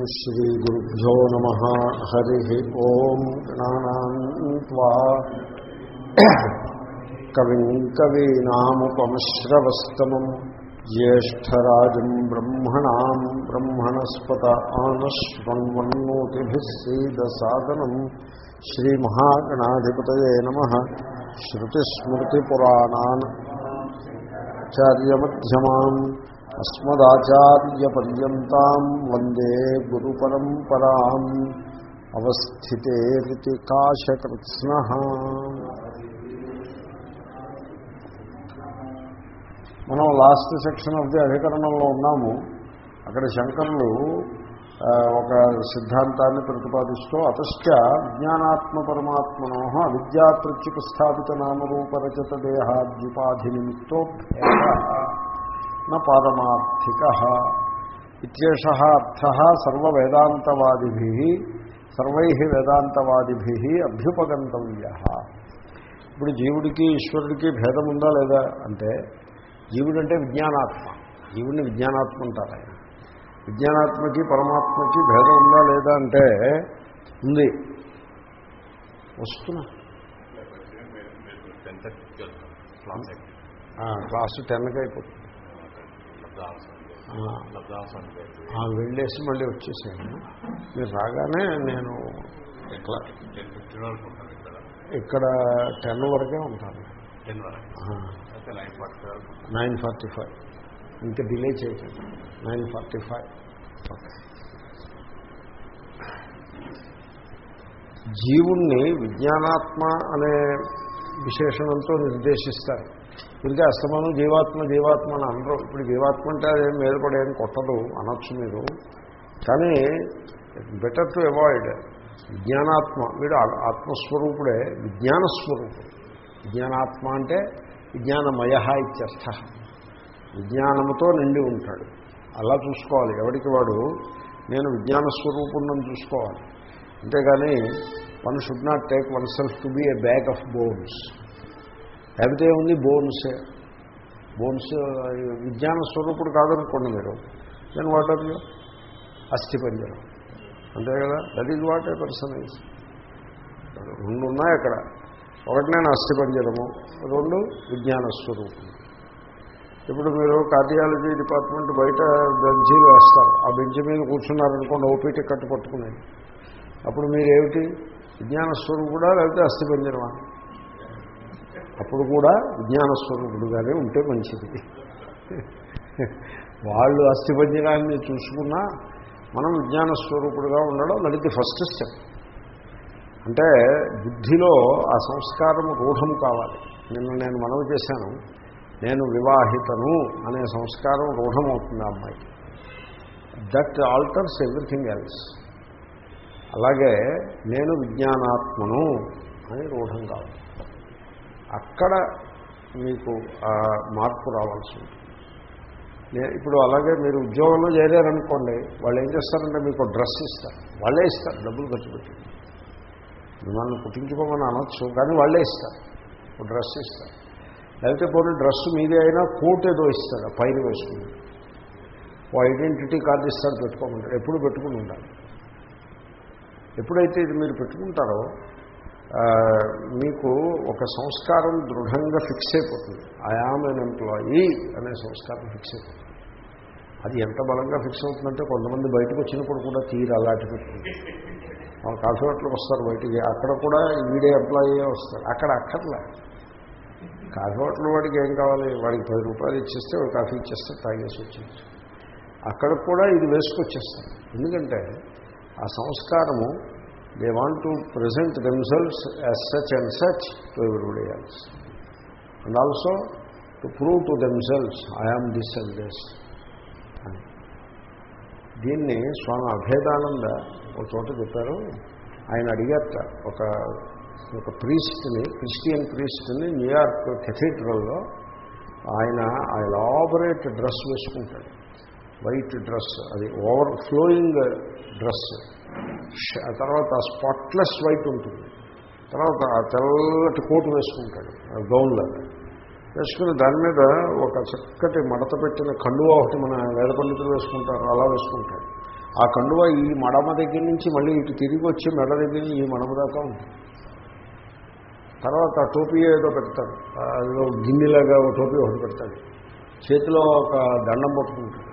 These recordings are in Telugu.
श्रीगुरुभ्यो नमः हरिः ॐ गणानान्त्वा कविम् कवीनामुपमश्रवस्तमम् ज्येष्ठराजम् ब्रह्मणाम् ब्रह्मणस्पत आनश्वन्वन्नोतिभिः सीदसादनम् श्रीमहागणाधिपतये नमः श्रुतिस्मृतिपुराणान् అస్మదాచార్యపర్యంతం వందే గురు పరంపరా అవస్థితే కాశకృత్న మనం లాస్ట్ సెక్షన్ ఆఫ్ ది అధికరణంలో ఉన్నాము. అక్కడ శంకరులు ఒక సిద్ధాంతాన్ని ప్రతిపాదిస్తూ అతశ్చ విజ్ఞానాత్మ పరమాత్మనో అవిద్యా ప్రత్యుపస్థాపిత నామరూపరచత దేహాద్యుపాధి నిమిత్తో న పారమార్థిక ఇత్యేష అర్థ సర్వవేదాంతవాదిభి సర్వై వేదాంతవాదిభి అభ్యుపగంతవ్య ఇప్పుడు జీవుడికి ఈశ్వరుడికి భేదం ఉందా లేదా అంటే జీవుడంటే విజ్ఞానాత్మ జీవుడిని విజ్ఞానాత్మ అంటారు ఆయన విజ్ఞానాత్మకి పరమాత్మకి భేదం ఉందా లేదా అంటే ఉంది వస్తున్నా క్లాస్ టెన్కి అయిపోతుంది వెళ్ళేసి మళ్ళీ వచ్చేసాను. మీరు రాగానే నేను ఇక్కడ. టెన్ వరకే ఉంటాను. Nine forty five. ఇంకా డిలే చేయకండి. Nine forty five. జీవుణ్ణి విజ్ఞానాత్మ అనే విశేషణంతో నిర్దేశిస్తారు. ఇంకా అస్తమానం జీవాత్మ జీవాత్మ అని అనరు ఇప్పుడు జీవాత్మ అంటే అదేం మీద కూడా ఏం కొట్టదు అనొచ్చు మీరు. కానీ బెటర్ టు అవాయిడ్ విజ్ఞానాత్మ. వీడు ఆత్మస్వరూపుడే విజ్ఞానస్వరూపుడు. విజ్ఞానాత్మ అంటే విజ్ఞానమయ ఇత్యర్థ. విజ్ఞానముతో నిండి ఉంటాడు. అలా చూసుకోవాలి. ఎవరికి వాడు? నేను విజ్ఞాన స్వరూపుణ్ణని చూసుకోవాలి. అంతేగాని one should not take oneself to be a bag of bones. లేకపోతే ఉంది బోన్సే. బోన్స్ విజ్ఞాన స్వరూపుడు కాదనుకోండి మీరు. దెన్ వాట్ ఆర్ యూ అస్థిపంజరం. అంతే కదా? That is what a person is రెండు ఉన్నాయి అక్కడ. ఒకటి నేను అస్థిపంజరము రెండు విజ్ఞాన స్వరూపం ఇప్పుడు మీరు కార్డియాలజీ డిపార్ట్మెంట్ బయట బెంచీలు వేస్తారు. ఆ బెంచ్ మీద కూర్చున్నారనుకోండి ఓపీటీ కట్టు పట్టుకునేది. అప్పుడు మీరేమిటి? విజ్ఞాన స్వరూపుడా లేకపోతే అస్థిపంజరమా? అప్పుడు కూడా విజ్ఞానస్వరూపుడుగానే ఉంటే మంచిది. వాళ్ళు అస్థిపంజరాన్ని చూసుకున్నా మనం విజ్ఞానస్వరూపుడుగా ఉండడం దట్ ది ఫస్ట్ స్టెప్ అంటే బుద్ధిలో ఆ సంస్కారం రూఢం కావాలి. నిన్న నేను మనవి చేశాను నేను వివాహితను అనే సంస్కారం రూఢమవుతుంది ఆ అమ్మాయికి దట్ ఆల్టర్స్ ఎవ్రీథింగ్ ఎల్స్ అలాగే నేను విజ్ఞానాత్మను అని రూఢం కావాలి. అక్కడ మీకు మార్పు రావాల్సి ఉంటుంది. ఇప్పుడు అలాగే మీరు ఉద్యోగంలో చేరారనుకోండి వాళ్ళు ఏం చేస్తారంటే మీకు డ్రెస్ ఇస్తారు. వాళ్ళే ఇస్తారు డబ్బులు ఖర్చు పెట్టి. మిమ్మల్ని పుట్టించుకోమని అనొచ్చు కానీ వాళ్ళే ఇస్తారు. ఒక డ్రెస్ ఇస్తారు. లేకపోతే పోనీ డ్రెస్ మీదే అయినా కోట్ ఏదో ఇస్తాడు పైన వేసుకుని. ఓ ఐడెంటిటీ కార్డు ఇస్తాడు పెట్టుకోమంటారు. ఎప్పుడు పెట్టుకుని ఉండాలి. ఎప్పుడైతే ఇది మీరు పెట్టుకుంటారో మీకు ఒక సంస్కారం దృఢంగా ఫిక్స్ అయిపోతుంది. ఐఆమ్ ఎన్ ఎంప్లాయీ అనే సంస్కారం ఫిక్స్ అయిపోతుంది. అది ఎంత బలంగా ఫిక్స్ అవుతుందంటే కొంతమంది బయటకు వచ్చినప్పుడు కూడా తీరు అలాంటి పెట్టుకుంది కాఫీ హోటల్కి వస్తారు బయటికి. అక్కడ కూడా వీడే ఎంప్లాయీ వస్తారు. అక్కడ అక్కర్లే. కాఫీ హోటల్ వాడికి ఏం కావాలి? వాడికి పది రూపాయలు ఇచ్చేస్తే వాడు కాఫీ ఇచ్చేస్తే తాగేసి వచ్చేసి అక్కడ కూడా ఇది వేసుకొచ్చేస్తారు. ఎందుకంటే ఆ సంస్కారము they want to present themselves as such and such to everybody else and also to prove to themselves I am this and this అని దీన్ని స్వామి అభేదానంద ఒక చోట చెప్పారు. ఆయన అడిగారట ఒక ఒక ప్రీస్ట్ని క్రిస్టియన్ ప్రీస్ట్ని న్యూయార్క్ కెథీడ్రల్లో ఆయన ఆ ఎలాబరేట్ డ్రెస్ వేసుకుంటాడు. వైట్ డ్రెస్ అది ఓవర్ ఫ్లోయింగ్ డ్రెస్ తర్వాత స్పాట్లెస్ వైట్ ఉంటుంది. తర్వాత తెల్లటి కోటు వేసుకుంటాడు గౌన్లాగా వేసుకుని దాని మీద ఒక చక్కటి మడత పెట్టిన కండువా ఒకటి మన వేద పండితులు వేసుకుంటారు అలా వేసుకుంటాడు. ఆ కండువా ఈ మడమ దగ్గర నుంచి మళ్ళీ ఇటు తిరిగి వచ్చి మెడ దగ్గర నుంచి ఈ మడమ దాకా ఉంటుంది. తర్వాత టోపీ ఏదో పెడతాడు అదిలో గిన్నెలాగా ఒక టోపీ ఒకటి పెడతాడు. చేతిలో ఒక దండం పట్టుకుంటాడు.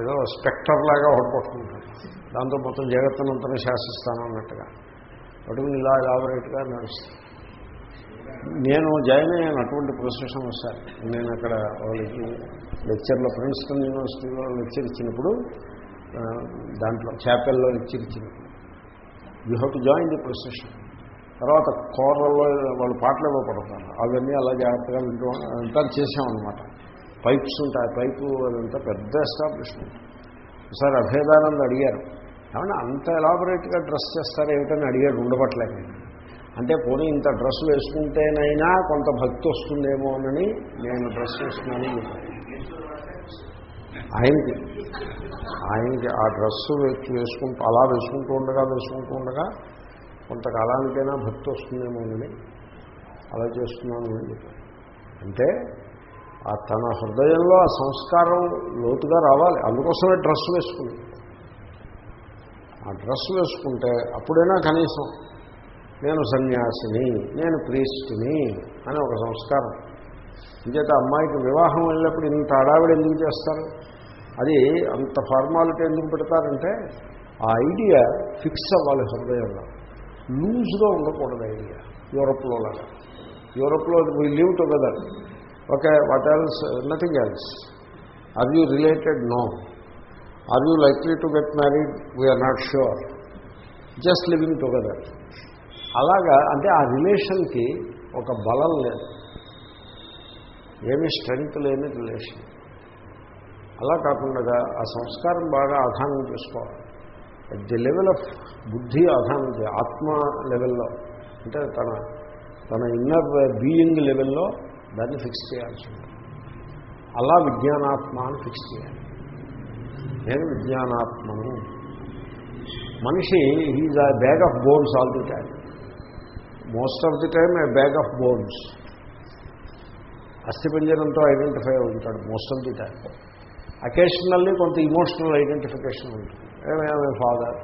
ఏదో స్పెక్టర్ లాగా ఓడిపోతుంటాడు దాంతో మొత్తం జగత్తునంతా శాసిస్తాను అన్నట్టుగా. పట్టుకుని ఇలా ఎలాబరేట్గా నడుస్తాను నేను జాయిన్ అయ్యాను అటువంటి ప్రొసెషన్ వస్తాను నేను అక్కడ వాళ్ళకి లెక్చర్లో ప్రిన్స్టన్ యూనివర్సిటీలో లెక్చర్ ఇచ్చినప్పుడు దాంట్లో చాపెల్లో లెక్చర్ ఇచ్చినప్పుడు. You have to join the procession తర్వాత కోరల్లో వాళ్ళు పాటలు ఇవ్వబడతారు. అవన్నీ అలా జాగ్రత్తగా వింటూ అంతా చేసామన్నమాట పైప్స్ ఉంటాయి పైపు అదంతా పెద్ద ఎస్టాబ్లిష్మెంట్ ఒకసారి అభేదానంద్ అడిగారు ఏమన్నా అంత ఎలాబొరేట్గా డ్రెస్ చేస్తారు ఏమిటని అడిగాడు ఉండబట్లేక అంటే పోనీ ఇంత డ్రెస్ వేసుకుంటేనైనా కొంత భక్తి వస్తుందేమో అని నేను డ్రెస్ వేసుకున్నాను ఆయనకి ఆయనకి ఆ డ్రెస్ వేసుకుంటూ అలా వేసుకుంటూ ఉండగా వేసుకుంటూ ఉండగా కొంతకాలానికైనా భక్తి వస్తుందేమో అని అలా చేస్తున్నాను అని అంటే తన హృదయంలో ఆ సంస్కారం లోతుగా రావాలి. అందుకోసమే డ్రెస్ వేసుకుంది. ఆ డ్రెస్ వేసుకుంటే అప్పుడైనా కనీసం నేను సన్యాసిని నేను ప్రీస్టుని అని ఒక సంస్కారం. ఇంకేత అమ్మాయికి వివాహం వెళ్ళినప్పుడు ఇంత అడావిడ ఎందుకు చేస్తారు? అది అంత ఫార్మాలిటీ ఎందుకు పెడతారంటే ఆ ఐడియా ఫిక్స్ అవ్వాలి హృదయంలో. లూజ్గా ఉండకూడదు ఐడియా. యూరప్లో లాగా. యూరప్లో we live together okay what else nothing else are you related no are you likely to get married we are not sure just living together అలాగా అంటే ఆ రిలేషన్కి ఒక బలం లేదు. ఏమీ స్ట్రెంగ్త్ లేని రిలేషన్ అలా కాకుండా ఆ సంస్కారం బాగా ఆధానం చేసుకోవాలి. అట్ ది లెవెల్ ఆఫ్ బుద్ధి ఆధానం ఆత్మ లెవెల్లో అంటే తన తన ఇన్నర్ బీయింగ్ లెవెల్లో దాన్ని ఫిక్స్ చేయాల్సి ఉంటుంది. అలా విజ్ఞానాత్మ అని ఫిక్స్ చేయాలి. నేను విజ్ఞానాత్మను. మనిషి is a bag of bones all the time most of the time a bag of bones అస్థిపంజరంతో identify ఉంటాడు most of the time occasionally కొంత ఇమోషనల్ ఐడెంటిఫికేషన్ ఉంటుంది. ఏమే father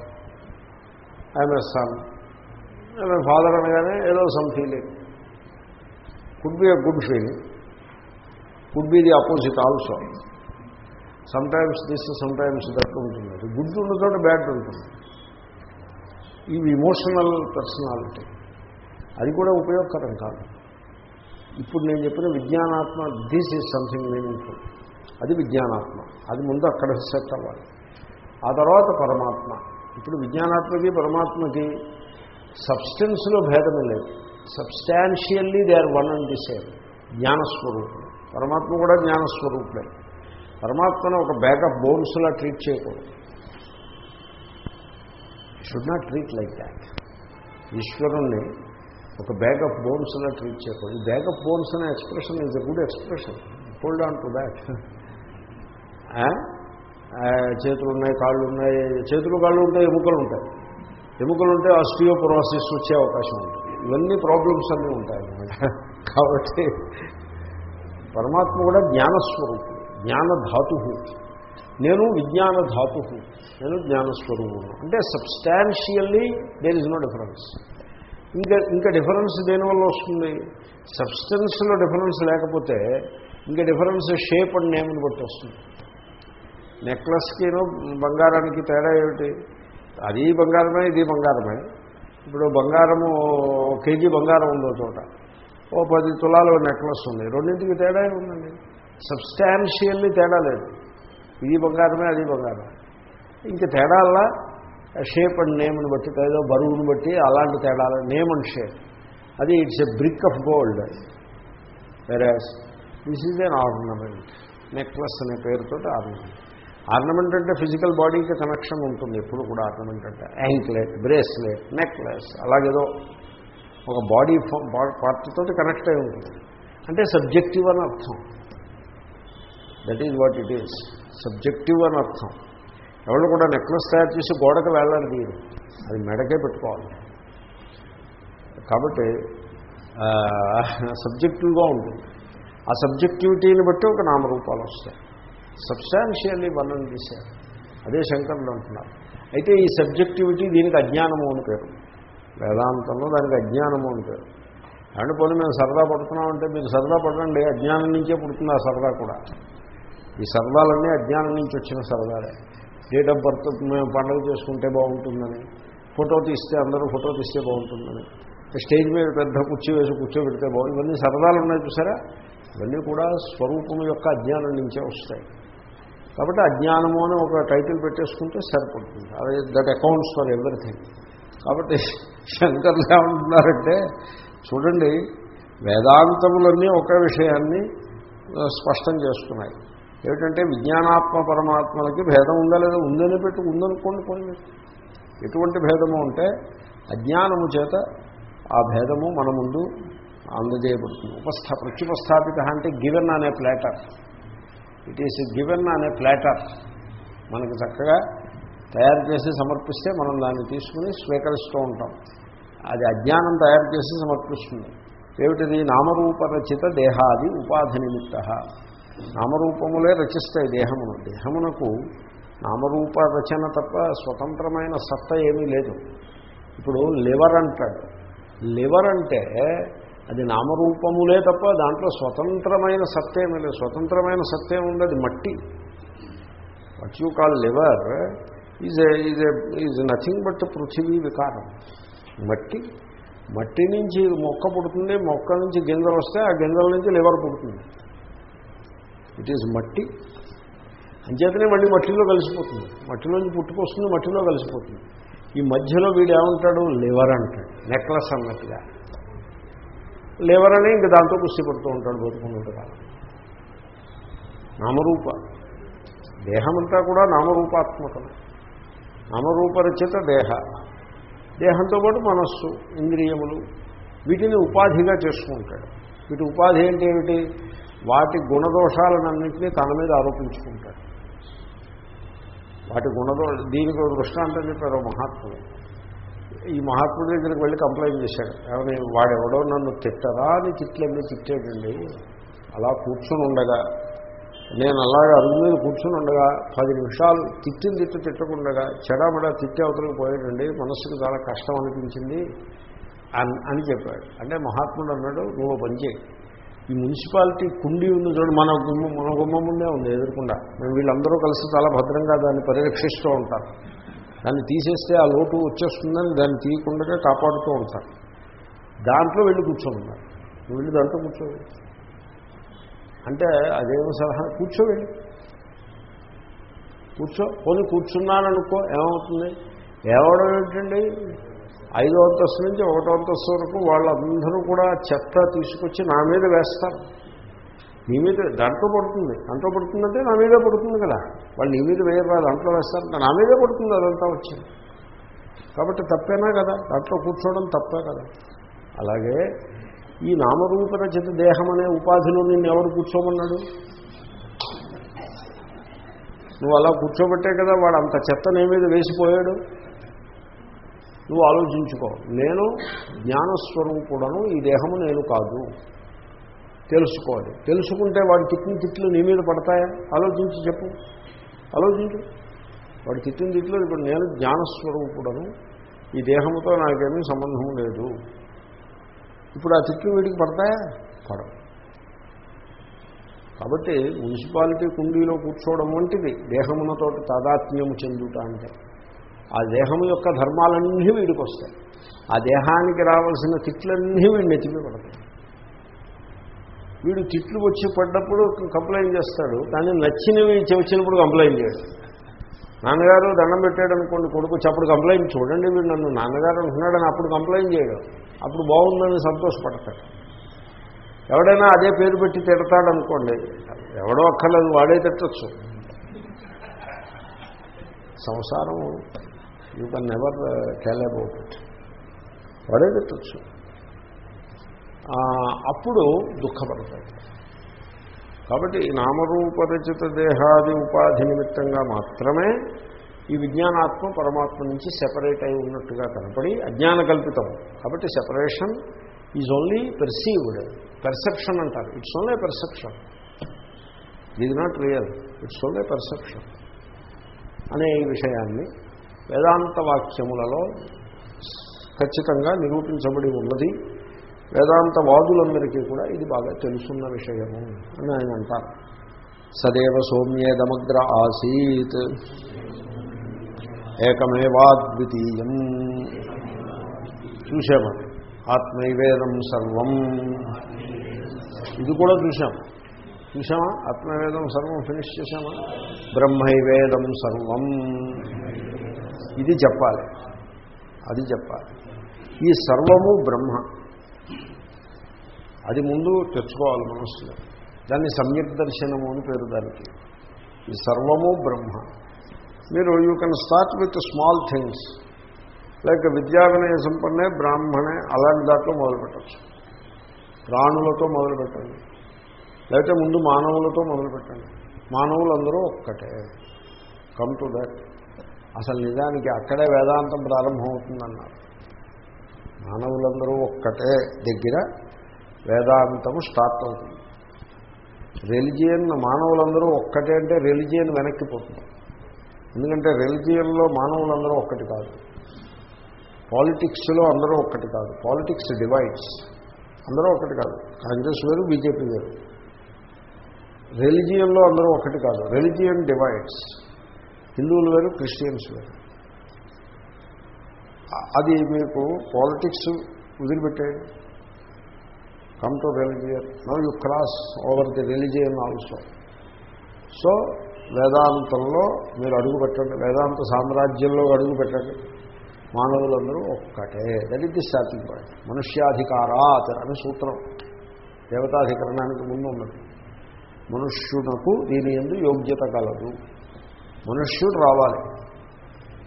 I am son I am father అనగానే ఏదో some feeling could be a good feeling could be the opposite also sometimes this sometimes that ఉంటుంది. గుడ్ ఉన్న చోట బ్యాడ్ ఉంటుంది. ఇవి ఇమోషనల్ పర్సనాలిటీ అది కూడా ఉపయోగకరం కాదు. ఇప్పుడు నేను చెప్పిన విజ్ఞానాత్మ దిస్ ఈజ్ సంథింగ్ మీనింగ్ఫుల్ అది విజ్ఞానాత్మ. అది ముందు అక్కడ సెట్ అవ్వాలి. ఆ తర్వాత పరమాత్మ. ఇప్పుడు విజ్ఞానాత్మకి పరమాత్మకి సబ్స్టెన్స్లో భేదమే లేదు. Substantially they are one and the same జ్ఞానస్వరూపుడు పరమాత్మ కూడా జ్ఞానస్వరూపుడే పరమాత్మను ఒక బ్యాగ్ ఆఫ్ బోన్స్లా ట్రీట్ చేయకూడదు. Should not treat like that ఈశ్వరుణ్ణి ఒక బ్యాగ్ ఆఫ్ బోన్స్లా ట్రీట్ చేయకూడదు. ఈ బ్యాగ్ ఆఫ్ బోన్స్ అనే expression is a good expression hold on to that చేతులు ఉన్నాయి కాళ్ళు ఉన్నాయి చేతులు కాళ్ళు ఉంటాయి ఎముకలు ఉంటాయి. ఎముకలు ఉంటే ఆస్టియోపొరోసిస్ వచ్చే అవకాశం ఉంటుంది. ఇవన్నీ ప్రాబ్లమ్స్ అన్నీ ఉంటాయి కాబట్టి పరమాత్మ కూడా జ్ఞానస్వరూపుడు జ్ఞానధాతు నేను విజ్ఞాన ధాతు నేను జ్ఞానస్వరూపుడు. అంటే substantially there is no difference ఇంకా ఇంకా డిఫరెన్స్ దేనివల్ల వస్తుంది? సబ్స్టెన్స్లో డిఫరెన్స్ లేకపోతే ఇంకా డిఫరెన్స్ షేప్ అండ్ నేమ్ని బట్టి వస్తుంది. నెక్లెస్కిను బంగారానికి తేడా ఏమిటి? అది బంగారమే ఇది బంగారమే. ఇప్పుడు బంగారము కేజీ బంగారం ఉందో చోట. ఓ పది తులాలు నెక్లెస్ ఉంది. రెండింటికి తేడా ఉందండి సబ్స్టాన్షియల్లీ తేడా లేదు. ఇది బంగారమే అది బంగారం ఇంక తేడాల్లో షేప్ అండ్ నేమ్ని బట్టి ఏదో బరువుని బట్టి అలాంటి తేడాలు. నేమ్ అండ్ షేప్ అది it's a brick of gold whereas this is an ornament necklace అనే పేరుతో ఆర్నమెంట్. ఆర్నమెంట్ అంటే ఫిజికల్ బాడీకి కనెక్షన్ ఉంటుంది ఎప్పుడు కూడా ఆర్నమెంట్ అంటే యాంక్లెట్ బ్రేస్లెట్ నెక్లెస్ అలాగేదో ఒక బాడీ పార్ట్ తోటి కనెక్ట్ అయి ఉంటుంది. అంటే సబ్జెక్టివ్ అని అర్థం. That is what it is subjective అని అర్థం. ఎవరు కూడా నెక్లెస్ తయారు చేసి గోడకు వెళ్ళాలి తీరు అది మెడకే పెట్టుకోవాలి. కాబట్టి సబ్జెక్టివ్గా ఉంటుంది. ఆ సబ్జెక్టివిటీని బట్టి ఒక నామరూపాలు వస్తాయి. సబ్స్టాన్షియల్లీ వర్ణన చేశారు. అదే శంకరులు అంటున్నారు. అయితే ఈ సబ్జెక్టివిటీ దీనికి అజ్ఞానము అని పేరు. వేదాంతంలో దానికి అజ్ఞానము అని పేరు. అండ్ పోనీ మేము సరదా పడుతున్నామంటే మీరు సరదా పడండి. అజ్ఞానం నుంచే పుడుతుంది ఆ సరదా కూడా. ఈ సరదాలన్నీ అజ్ఞానం నుంచి వచ్చిన సరదాలే. డేట్ ఆఫ్ బర్త్ మేము పండుగ చేసుకుంటే బాగుంటుందని ఫోటో తీస్తే అందరూ ఫోటో తీస్తే బాగుంటుందని స్టేజ్ మీద పెద్ద కుర్చీ వేసి కూర్చోబెడితే బాగుంది ఇవన్నీ సరదాలు ఉన్నాయి చూసారా? ఇవన్నీ కూడా స్వరూపం యొక్క అజ్ఞానం నుంచే వస్తాయి. కాబట్టి అజ్ఞానము అని ఒక టైటిల్ పెట్టేసుకుంటే సరిపడుతుంది. అదే దట్ అకౌంట్స్ ఫర్ ఎవ్రీథింగ్ కాబట్టి శంకర్లు ఏమంటున్నారంటే చూడండి వేదాంతములన్నీ ఒకే విషయాన్ని స్పష్టం చేస్తున్నాయి. ఏమిటంటే విజ్ఞానాత్మ పరమాత్మలకి భేదం ఉందా లేదా ఉందని పెట్టి ఉందనుకోండి కొన్ని ఎటువంటి భేదము ఉంటే అజ్ఞానము చేత ఆ భేదము మన ముందు అందజేయబడుతుంది. ఉపస్థా ప్రత్యుపస్థాపిత అంటే గివెన్ అనే ప్లాటర్ ఇట్ ఈస్ గివెన్ అనే ప్లాటర్ మనకి చక్కగా తయారు చేసి సమర్పిస్తే మనం దాన్ని తీసుకుని స్వీకరిస్తూ ఉంటాం. అది అజ్ఞానం తయారు చేసి సమర్పిస్తుంది. ఏమిటిది? నామరూప రచిత దేహాది ఉపాధి నిమిత్త. నామరూపములే రచిస్తాయి దేహమును. దేహమునకు నామరూప రచన తప్ప స్వతంత్రమైన సత్త ఏమీ లేదు. ఇప్పుడు లివర్ అంటాడు. లివర్ అంటే అది నామరూపములే తప్ప దాంట్లో స్వతంత్రమైన సత్యమే లేదు స్వతంత్రమైన సత్యం ఉంది అది మట్టి. What you call liver is is is nothing but పృథివీ వికారం. మట్టి మట్టి నుంచి మొక్క పుడుతుంది మొక్క నుంచి గింజలు వస్తే ఆ గింజల నుంచి లివర్ పుడుతుంది. ఇట్ ఈజ్ మట్టి. అంచేతనే మళ్ళీ మట్టిలో కలిసిపోతుంది. మట్టిలోంచి పుట్టుకొస్తుంది మట్టిలో కలిసిపోతుంది. ఈ మధ్యలో వీడు ఏమంటాడు? లివర్ అంటాడు. నెక్లెస్ అన్నట్టుగా. లివర్ అని ఇంక దాంతో కుస్తీ పడుతూ ఉంటాడు బతుకున్నట్టుగా. నామరూప. దేహమంతా కూడా నామరూపాత్మకం నామరూపరచిత దేహ. దేహంతో పాటు మనస్సు ఇంద్రియములు వీటిని ఉపాధిగా చేసుకుంటాడు. వీటి ఉపాధి ఏంటి ఏమిటి? వాటి గుణదోషాలన్నింటినీ తన మీద ఆరోపించుకుంటాడు. వాటి గుణదో దీనికి దృష్టాంతం చెప్పారు మహాత్ముడు. ఈ మహాత్ముడి దగ్గరికి వెళ్ళి కంప్లైంట్ చేశాడు. ఏమని వాడెవడో నన్ను తిట్టరా అని తిట్లన్నీ తిట్టాడండి అలా కూర్చుని ఉండగా నేను అలాగే అరుగు మీద కూర్చుని ఉండగా పది నిమిషాలు తిట్టిన తిట్టు తిట్టకుండగా చెడామడా తిట్టి అవతలకు పోయాడండి మనస్సుకు చాలా కష్టం అనిపించింది అని చెప్పాడు. అంటే మహాత్ముడు అన్నాడు నువ్వు పనిచేయి ఈ మున్సిపాలిటీ కుండీ ఉంది చూడండి మన గుమ్మ మన గుమ్మ ముందే ఉంది ఎదురకుండా. మేము వీళ్ళందరూ కలిసి చాలా భద్రంగా దాన్ని పరిరక్షిస్తూ ఉంటారు దాన్ని తీసేస్తే ఆ లోటు వచ్చేస్తుందని దాన్ని తీయకుండా కాపాడుతూ ఉంటారు. దాంట్లో వెళ్ళి కూర్చోమన్నారు నువ్వు వెళ్ళి దాంట్లో కూర్చోవాలి. అంటే అదేమో సలహా కూర్చోవేండి కూర్చో. పోనీ కూర్చున్నాననుకో ఏమవుతుంది? ఏమవడం ఏంటండి? ఐదో అంతస్తు నుంచి ఒకటో అంతస్తు వరకు వాళ్ళందరూ కూడా చెత్త తీసుకొచ్చి నా మీద వేస్తారు. నీ మీద దాంట్లో పడుతుంది. దాంట్లో పడుతుందంటే నా మీదే పడుతుంది కదా. వాళ్ళు నీ మీద వేయరా దాంట్లో వేస్తారు? నా మీదే పడుతుంది అదంతా వచ్చింది. కాబట్టి తప్పేనా కదా? దాంట్లో కూర్చోవడం తప్పే కదా. అలాగే ఈ నామరూపరచిత దేహం అనే ఉపాధిలో నిన్ను ఎవరు కూర్చోమన్నాడు? నువ్వు అలా కూర్చోబెట్టే కదా వాడు అంత చెత్త నీ మీద వేసిపోయాడు. నువ్వు ఆలోచించుకో. నేను జ్ఞానస్వరూపుడను ఈ దేహము నేను కాదు. తెలుసుకోవాలి తెలుసుకుంటే వాడి తిట్టిన తిట్లు నీ మీద పడతాయా? ఆలోచించి చెప్పు. ఆలోచించు. వాడి తిట్టిన తిట్లు ఇప్పుడు నేను జ్ఞానస్వరూపుడను. ఈ దేహముతో నాకేమీ సంబంధం లేదు. ఇప్పుడు ఆ తిట్లు వీడికి పడతాయా? పడవు. కాబట్టి మున్సిపాలిటీ కుండీలో కూర్చోవడం వంటిది. దేహమునతో తాదాత్మ్యము చెందుట అంటే. ఆ దేహము యొక్క ధర్మాలన్నీ వీడికి వస్తాయి ఆ దేహానికి రావాల్సిన తిట్లన్నీ వీడిని నెత్తిమి పడతాయి. వీడు తిట్లు వచ్చి పడ్డప్పుడు కంప్లైంట్ చేస్తాడు. కానీ నచ్చినవి వచ్చినప్పుడు కంప్లైంట్ చేయడు నాన్నగారు దండం పెట్టాడు అనుకోండి కొడుకు అప్పుడు కంప్లైంట్ చూడండి వీడు నన్ను. నాన్నగారు అంటున్నాడని అప్పుడు కంప్లైంట్ చేయడు. అప్పుడు బాగుందని సంతోషపడతాడు. ఎవడైనా అదే పేరు పెట్టి తిడతాడు అనుకోండి ఎవడో అక్కర్లేదు వాడే తిట్టచ్చు. సంసారం you can never tell about it వాడే తిట్టచ్చు. అప్పుడు దుఃఖపడతాడు కాబట్టి నామరూపరచిత దేహాది ఉపాధి నిమిత్తంగా మాత్రమే ఈ విజ్ఞానాత్మ పరమాత్మ నుంచి సెపరేట్ అయి ఉన్నట్టుగా కనపడి అజ్ఞాన కల్పితం. కాబట్టి separation is only perceived perception అంటారు. ఇట్స్ ఓన్లీ పెర్సెప్షన్ ఇది not real it's only perception అనే ఈ విషయాన్ని వేదాంత వాక్యములలో ఖచ్చితంగా నిరూపించబడి ఉన్నది. వేదాంతవాదులందరికీ కూడా ఇది బాగా తెలుసున్న విషయము అని ఆయన అంటారు. సదేవ సౌమ్యేదమగ్ర ఆసీత్. ఏకమేవాద్వితీయం. చూసామని ఆత్మైవేదం సర్వం. ఇది కూడా చూసాం చూసామా ఆత్మవేదం సర్వం ఫినిష్ చేసామా బ్రహ్మైవేదం సర్వం. ఇది చెప్పాలి. అది చెప్పాలి. ఈ సర్వము బ్రహ్మ. అది ముందు తెచ్చుకోవాలి మనస్సులో. దాన్ని సమ్యక్ దర్శనము అని పేరు దానికి. ఈ సర్వము బ్రహ్మ. మీరు you can start with small things. Like విద్యా వినయ సంపన్నే బ్రాహ్మణే అలాంటి దాంట్లో మొదలుపెట్టచ్చు ప్రాణులతో మొదలుపెట్టండి లేకపోతే ముందు మానవులతో మొదలుపెట్టండి మానవులందరూ ఒక్కటే. కమ్ టు దట్ అసలు నిజానికి అక్కడే వేదాంతం ప్రారంభమవుతుందన్నారు. మానవులందరూ ఒక్కటే. దగ్గర వేదాంతము స్టార్ట్ అవుతుంది. రెలిజియన్ మానవులందరూ ఒక్కటే అంటే రెలిజియన్ వెనక్కిపోతుంది ఎందుకంటే రెలిజియన్లో మానవులందరూ ఒక్కటి కాదు. పాలిటిక్స్లో అందరూ ఒక్కటి కాదు. Politics divides. అందరూ ఒకటి కాదు. కాంగ్రెస్ వేరు బీజేపీ వేరు. రెలిజియన్లో అందరూ ఒకటి కాదు. Religion divides. హిందువులు వేరు క్రిస్టియన్స్ వేరు. అది మీకు politics వదిలిపెట్టేయండి. Come to religion no you cross over the religion also so వేదాంతంలో మీరు అడుగు పెట్టండి. వేదాంత సామ్రాజ్యంలో అడుగు పెట్టండి. మానవులందరూ ఒక్కటే. That is the starting point మనుష్యాధికారాత్ అని సూత్రం. దేవతాధికరణానికి ముందు ఉన్నది. మనుష్యునకు దీని ఎందు యోగ్యత కలదు. మనుష్యుడు రావాలి.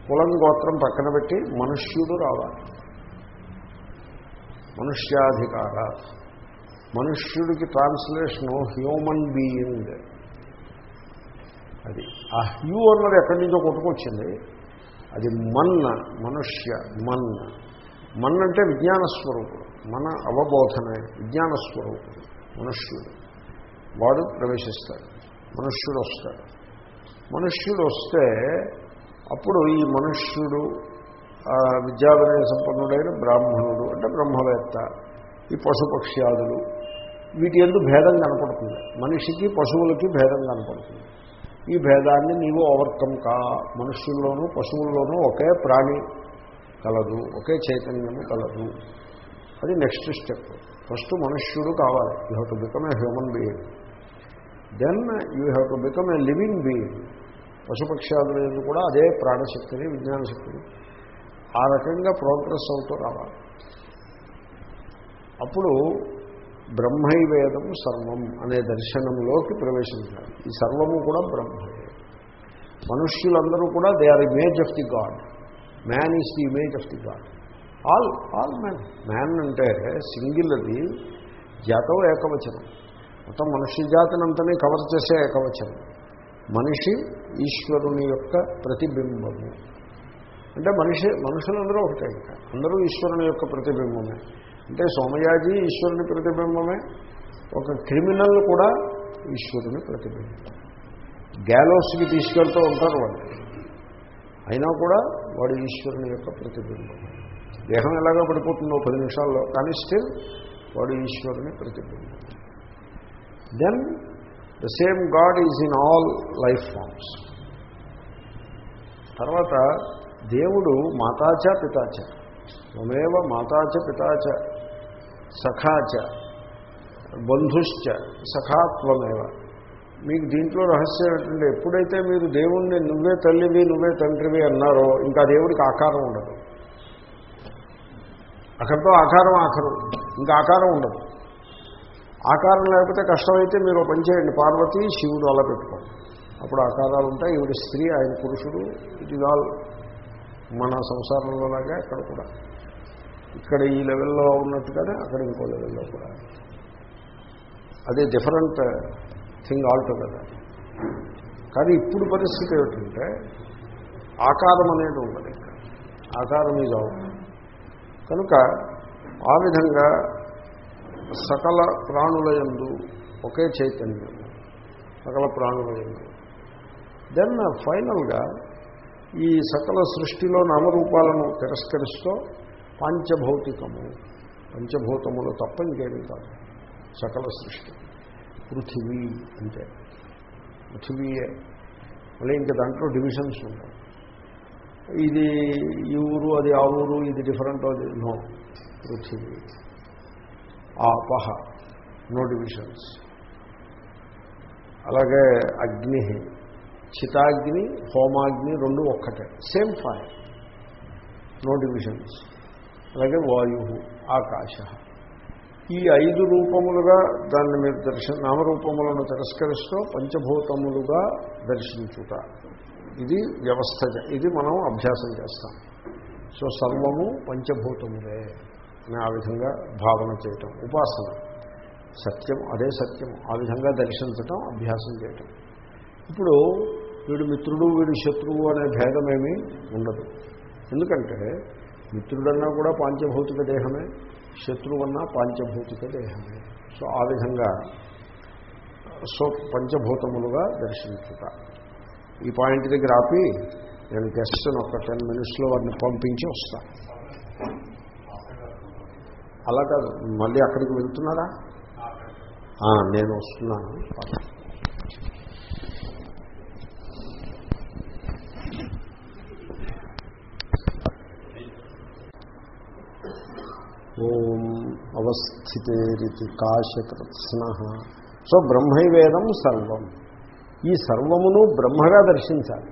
కులం గోత్రం పక్కన పెట్టి మనుష్యుడు రావాలి. మనుష్యాధికారాత్. మనుష్యుడికి ట్రాన్స్లేషను హ్యూమన్ బీయింగ్ అది ఆ హ్యూ అన్నది ఎక్కడి నుంచో కొట్టుకొచ్చింది. అది మన్న మనుష్య మన్. మన్ అంటే విజ్ఞానస్వరూపుడు మన అవబోధనే విజ్ఞానస్వరూపుడు మనుష్యుడు. వాడు ప్రవేశిస్తాడు. మనుష్యుడు వస్తాడు. మనుష్యుడు వస్తే అప్పుడు ఈ మనుష్యుడు విద్యావినయ సంపన్నుడైన బ్రాహ్మణుడు అంటే బ్రహ్మవేత్త ఈ పశుపక్ష్యాదులు వీటి ఎందు భేదం కనపడుతుంది. మనిషికి పశువులకి భేదం కనపడుతుంది. ఈ భేదాన్ని నీవు ఓవర్కమ్ కా. మనుష్యుల్లోనూ పశువుల్లోనూ ఒకే ప్రాణి కలదు ఒకే చైతన్యము కలదు. అది నెక్స్ట్ స్టెప్ ఫస్ట్ మనుష్యుడు కావాలి. You have to become a human being then you have to become a living being పశుపక్షాదులు కూడా అదే ప్రాణశక్తిని విజ్ఞాన శక్తిని ఆ రకంగా ప్రోగ్రెస్ అవుతూ రావాలి. అప్పుడు బ్రహ్మైవేదం సర్వం అనే దర్శనంలోకి ప్రవేశించాలి ఈ సర్వము కూడా బ్రహ్మయే. మనుష్యులందరూ కూడా they are image of the god. Man is the image of the god. All all man. Man అంటే సింగిల్ అది జాతో ఏకవచనం. మొత్తం మనుష్య జాతినంతనే కవర్ చేసే ఏకవచనం. మనిషి ఈశ్వరుని యొక్క ప్రతిబింబము. అంటే మనిషి మనుషులందరూ ఒకటే ఇంకా. అందరూ ఈశ్వరుని యొక్క ప్రతిబింబమే. అంటే సోమయాజీ ఈశ్వరుని ప్రతిబింబమే. ఒక క్రిమినల్ కూడా ఈశ్వరుని ప్రతిబింబం. గ్యాలోస్కి తీసుకెళ్తూ ఉంటారు వాళ్ళు. అయినా కూడా వాడు ఈశ్వరుని యొక్క ప్రతిబింబం. దేహం ఎలాగో పడిపోతుందో పది నిమిషాల్లో కానీ స్టిల్ వాడు ఈశ్వరుని ప్రతిబింబం. Then the same god is in all life forms తర్వాత దేవుడు మాతాచ పితాచ. మమేవ మాతాచ పితాచ. సఖాచ బంధుశ్చ సఖాత్వమేవ. మీకు దీంట్లో రహస్యం ఏంటంటే ఎప్పుడైతే మీరు దేవుణ్ణి నువ్వే తల్లివి నువ్వే తండ్రివి అన్నారో ఇంకా దేవుడికి ఆకారం ఉండదు. అక్కడితో ఆకారం ఆఖరు. ఇంకా ఆకారం ఉండదు. ఆకారం లేకపోతే కష్టమైతే మీరు పని చేయండి. పార్వతి శివుడు అలా పెట్టుకోండి. అప్పుడు ఆకారాలు ఉంటాయి. ఈవిడ స్త్రీ ఆయన పురుషుడు. ఇది ఆల్ మన సంసారంలో లాగా ఇక్కడ కూడా. ఇక్కడ ఈ లెవెల్లో ఉన్నట్టుగానే అక్కడ ఇంకో లెవెల్లో కూడా. అదే డిఫరెంట్ థింగ్ ఆల్టుగెదర్ కానీ ఇప్పుడు పరిస్థితి ఏమిటంటే ఆకారం అనేది ఉండదు ఆకారం ఇది అవుతుంది కనుక ఆ విధంగా సకల ప్రాణులయందు ఒకే చైతన్యం సకల ప్రాణులయందు దెన్ ఫైనల్గా ఈ సకల సృష్టిలో నామరూపాలను తిరస్కరిస్తూ పాంచభౌతికము. పంచభూతములు తప్ప ఇంకేమీ కాదు. సకల సృష్టి. పృథివీ అంటే. పృథివీయే. మళ్ళీ ఇంకా దాంట్లో డివిజన్స్ ఉంటాయి. ఇది ఈ ఊరు అది ఆ ఊరు ఇది డిఫరెంట్ అది నో. పృథివీ. ఆపహ. No divisions. అలాగే అగ్ని. చితాగ్ని హోమాగ్ని రెండు ఒక్కటే. Same fire no divisions. అలాగే వాయు ఆకాశ. ఈ ఐదు రూపములుగా దాన్ని మీరు దర్శన నామరూపములను తిరస్కరిస్తూ పంచభూతములుగా దర్శించుట. ఇది వ్యవస్థ ఇది మనం అభ్యాసం చేస్తాం. సో సర్వము పంచభూతములే అని ఆ విధంగా భావన చేయటం ఉపాసన. సత్యం అదే సత్యం ఆ విధంగా దర్శించటం అభ్యాసం చేయటం. ఇప్పుడు వీడు మిత్రుడు వీడు శత్రువు అనే భేదమేమీ ఉండదు. ఎందుకంటే మిత్రుడన్నా కూడా పాంచభౌతిక దేహమే శత్రువన్నా పాంచభౌతిక దేహమే. సో ఆ విధంగా సో పంచభూతములుగా దర్శించుట. ఈ పాయింట్ దగ్గర ఆపి నేను గెస్ట్ని ఒక టెన్ మినిట్స్లో వారిని పంపించి వస్తాను అలా కాదు మళ్ళీ అక్కడికి వెళ్తున్నారా? నేను వస్తున్నాను ఓం స్థితేరితి కాశకృత్స్న సో బ్రహ్మైవేదం సర్వం. ఈ సర్వమును బ్రహ్మగా దర్శించాలి.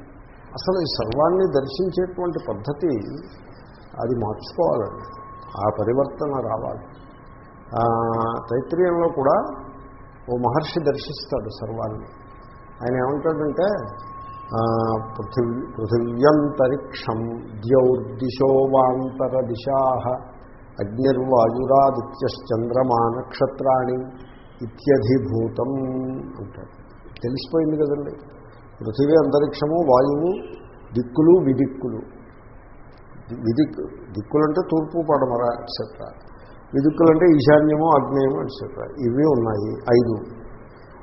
అసలు ఈ సర్వాన్ని దర్శించేటువంటి పద్ధతి అది మార్చుకోవాలండి ఆ పరివర్తన రావాలి. తైత్రీయంలో కూడా ఓ మహర్షి దర్శిస్తాడు సర్వాన్ని. ఆయన ఏమంటాడంటే ఆ, పృథివ్యంతరిక్షం ద్యౌర్దిశోవాంతర దిశా అగ్నిర్వాయురాదిత్యశ్చంద్రమా నక్షత్రాణి ఇత్యధిభూతం అంటాడు తెలిసిపోయింది కదండి. పృథివీ అంతరిక్షము వాయువు దిక్కులు విదిక్కులు. విదిక్కు దిక్కులంటే తూర్పు పడమర ఎట్సెట్రా విదిక్కులంటే ఈశాన్యము అగ్నేయము ఎట్సెట్రా ఇవి ఉన్నాయి ఐదు.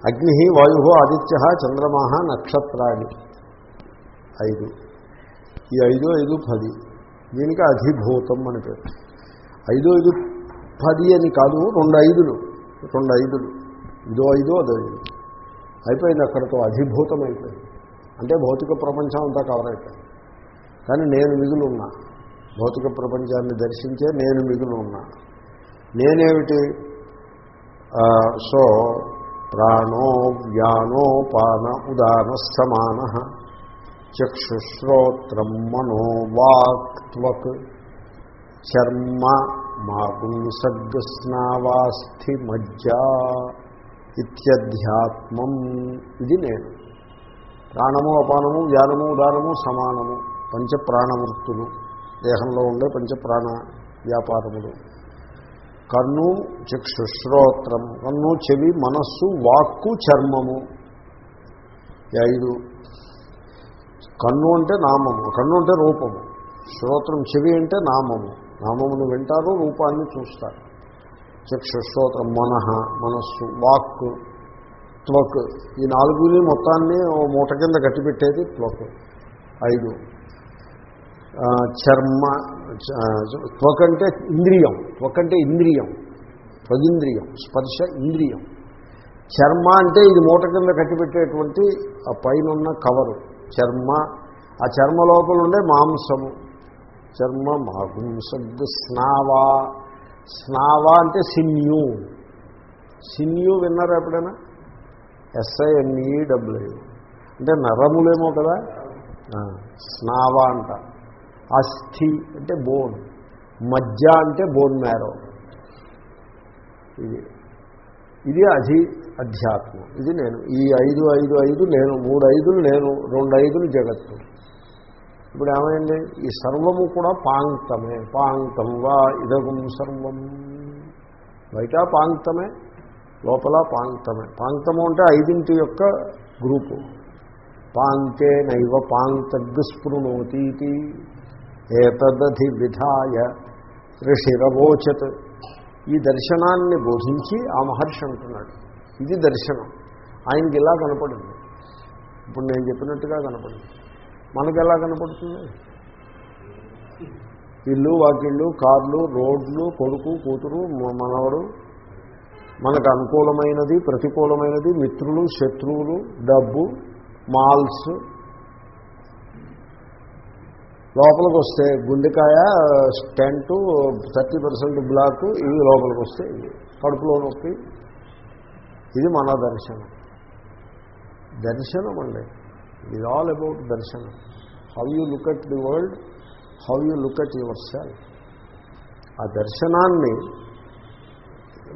అగ్ని వాయు ఆదిత్య చంద్రమా నక్షత్రాన్ని ఐదు. ఈ ఐదు ఐదు పది. దీనికి అధిభూతం అని పేరు. ఐదు ఐదు పది అని కాదు రెండు ఐదులు. రెండు ఐదులు. ఇదో ఐదో అదో ఐదు. అయిపోయింది అక్కడితో అధిభూతం అయిపోయింది. అంటే భౌతిక ప్రపంచం అంతా కవర్ అయిపోయింది. కానీ నేను మిగులు ఉన్నా భౌతిక ప్రపంచాన్ని దర్శించే నేను మిగులు ఉన్నా నేనేమిటి సో ప్రాణో వ్యానోపాన ఉదాన సమాన చక్షుశ్రోత్రం మనో చర్మ మాగుంసగ్స్నావాస్థి మజ్జ ఇత్యధ్యాత్మం ఇది నేను. ప్రాణము అపానము వ్యానము ఉదానము సమానము పంచప్రాణవృత్తులు దేహంలో ఉండే పంచ ప్రాణ వ్యాపారములు. కన్ను చక్షుశ్రోత్రం. కన్ను చెవి మనస్సు వాక్కు చర్మము. ఐదు. కన్ను అంటే నామము. కన్ను అంటే రూపము. శ్రోత్రం చెవి అంటే నామము. నామమును వింటారు రూపాన్ని చూస్తారు. చక్షుశ్రోత్రం మనః మనస్సు వాక్ త్వక్. ఈ నాలుగుని మొత్తాన్ని ఓ మూట కింద కట్టిపెట్టేది త్వక్. ఐదు. చర్మ త్వక్ అంటే ఇంద్రియం. త్వక్ అంటే ఇంద్రియం. త్వగింద్రియం. స్పర్శ ఇంద్రియం. చర్మ అంటే ఇది మూట కింద కట్టిపెట్టేటువంటి ఆ పైన ఉన్న కవరు. చర్మ. ఆ చర్మ లోపల ఉండే మాంసము. చర్మ మాంసగ్ స్నావా. స్నావా అంటే సిన్యూ. సిన్యు విన్నారా ఎప్పుడైనా? ఎస్ఐఎన్ఈడబ్ల్యూ అంటే నరములేమో కదా? స్నావా అంట. అస్థి అంటే బోన్. మజ్జ అంటే బోన్ మేరో ఇది. ఇది అధి అధ్యాత్మం. ఇది నేను. ఈ ఐదు ఐదు ఐదు నేను. మూడు ఐదులు నేను. రెండు ఐదులు జగత్తు. ఇప్పుడు ఏమైంది ఈ సర్వము కూడా పాంక్తమే. పాంక్తం వా ఇదగం సర్వం. బయట పాంక్తమే లోపల పాంక్తమే. పాంక్తము అంటే ఐదింటి యొక్క గ్రూపు. పాంక్తే నైవ పాంక్తగ్స్పృణోతీతి. ఏతదధి విధాయ ఋషిరవోచత్ ఈ దర్శనాన్ని బోధించి ఆ మహర్షి అంటున్నాడు. ఇది దర్శనం. ఆయనకి ఇలా కనపడింది. ఇప్పుడు నేను చెప్పినట్టుగా కనపడింది. మనకి ఎలా కనపడుతుంది? ఇల్లు వాకిళ్ళు కార్లు రోడ్లు కొడుకు కూతురు మనవడు. మనకు అనుకూలమైనది ప్రతికూలమైనది మిత్రులు శత్రువులు డబ్బు మాల్స్. లోపలికి వస్తే గుండెకాయ స్టెంటు థర్టీ పర్సెంట్ బ్లాక్ ఇవి లోపలికి వస్తే ఇవి. కడుపులో నొప్పి. ఇది మన దర్శనం. దర్శనం అండి ఇది ఆల్ అబౌట్ దర్శనం how you look at the world how you look at yourself ఆ దర్శనాన్ని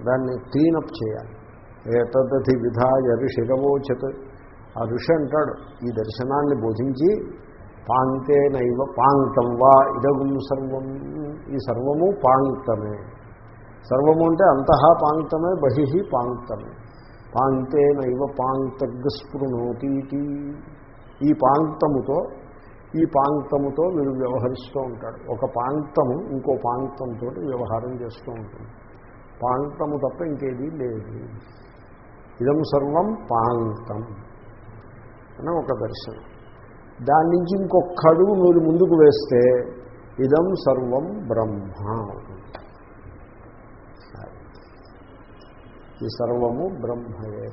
దాన్ని క్లీనప్ చేయాలి. ఏతదధి విధాయ ఋషిరవోచత్ ఆ ఋషి అంటాడు ఈ దర్శనాన్ని బోధించి పాంతే నైవ పాంక్తం వా ఇదగుం సర్వం. ఈ సర్వము పాంక్తమే సర్వము అంటే అంతః పాంక్తమే బహిః పాంక్తమే పాంక్తే నైవ పాంక్తగ్స్పృణోతీతి ఈ పాంక్తముతో ఈ పాంక్తముతో వీడు వ్యవహరిస్తూ ఉంటాడు ఒక పాంక్తము ఇంకో పాంక్తంతో వ్యవహారం చేస్తూ ఉంటుంది. పాంక్తము తప్ప ఇంకేదీ లేదు. ఇదం సర్వం పాంక్తం. అని ఒక దర్శనం. దాని నుంచి ఇంకొక అడుగు మీరు ముందుకు వేస్తే ఇదం సర్వం బ్రహ్మ. ఈ సర్వము బ్రహ్మయే.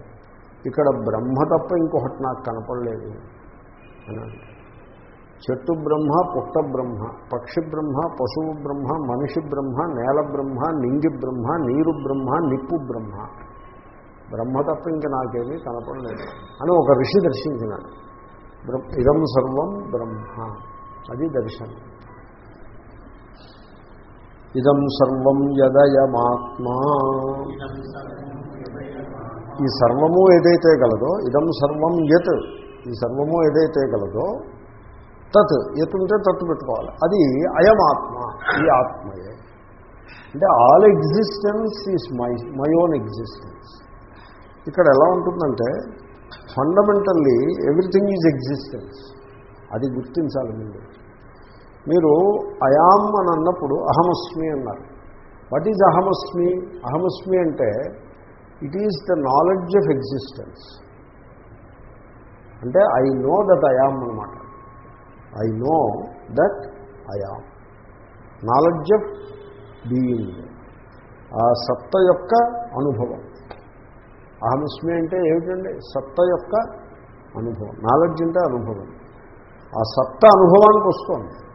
ఇక్కడ బ్రహ్మ తప్ప ఇంకొకటి నాకు కనపడలేదు. అని చెట్టు బ్రహ్మ పుట్ట బ్రహ్మ పక్షి బ్రహ్మ పశువు బ్రహ్మ మనిషి బ్రహ్మ నేల బ్రహ్మ నింగి బ్రహ్మ నీరు బ్రహ్మ నిప్పు బ్రహ్మ. బ్రహ్మ తప్ప ఇంక నాకేమీ కనపడలేదు. అని ఒక ఋషి దర్శించినాడు. ఇదం సర్వం బ్రహ్మ. అది దర్శనం. ఇదం సర్వం యదయమాత్మా. ఈ సర్వము ఏదైతే గలదో ఇదం సర్వం యత్. ఈ సర్వము ఏదైతే కలదో తత్ యత్ తత్ పెట్టుకోవాలి. అది అయమాత్మ ఈ ఆత్మయే. అంటే all existence is my my own existence ఇక్కడ ఎలా ఉంటుందంటే ఫండమెంటల్లీ ఎవ్రీథింగ్ ఈజ్ ఎగ్జిస్టెన్స్ అది గుర్తించాలి మీరు మీరు అయామ్ అని అన్నప్పుడు అహమస్మి అన్నారు. వాట్ ఈజ్ అహమస్మి? అహమస్మి అంటే it is the knowledge of existence అంటే I know that I am అనమాట I know that I am knowledge of being ఆ సత్త యొక్క అనుభవం. అహమస్మి అంటే ఏమిటండి? సత్త యొక్క అనుభవం. నాలెడ్జ్ అంటే అనుభవం. ఆ సత్త అనుభవానికి వస్తుంది.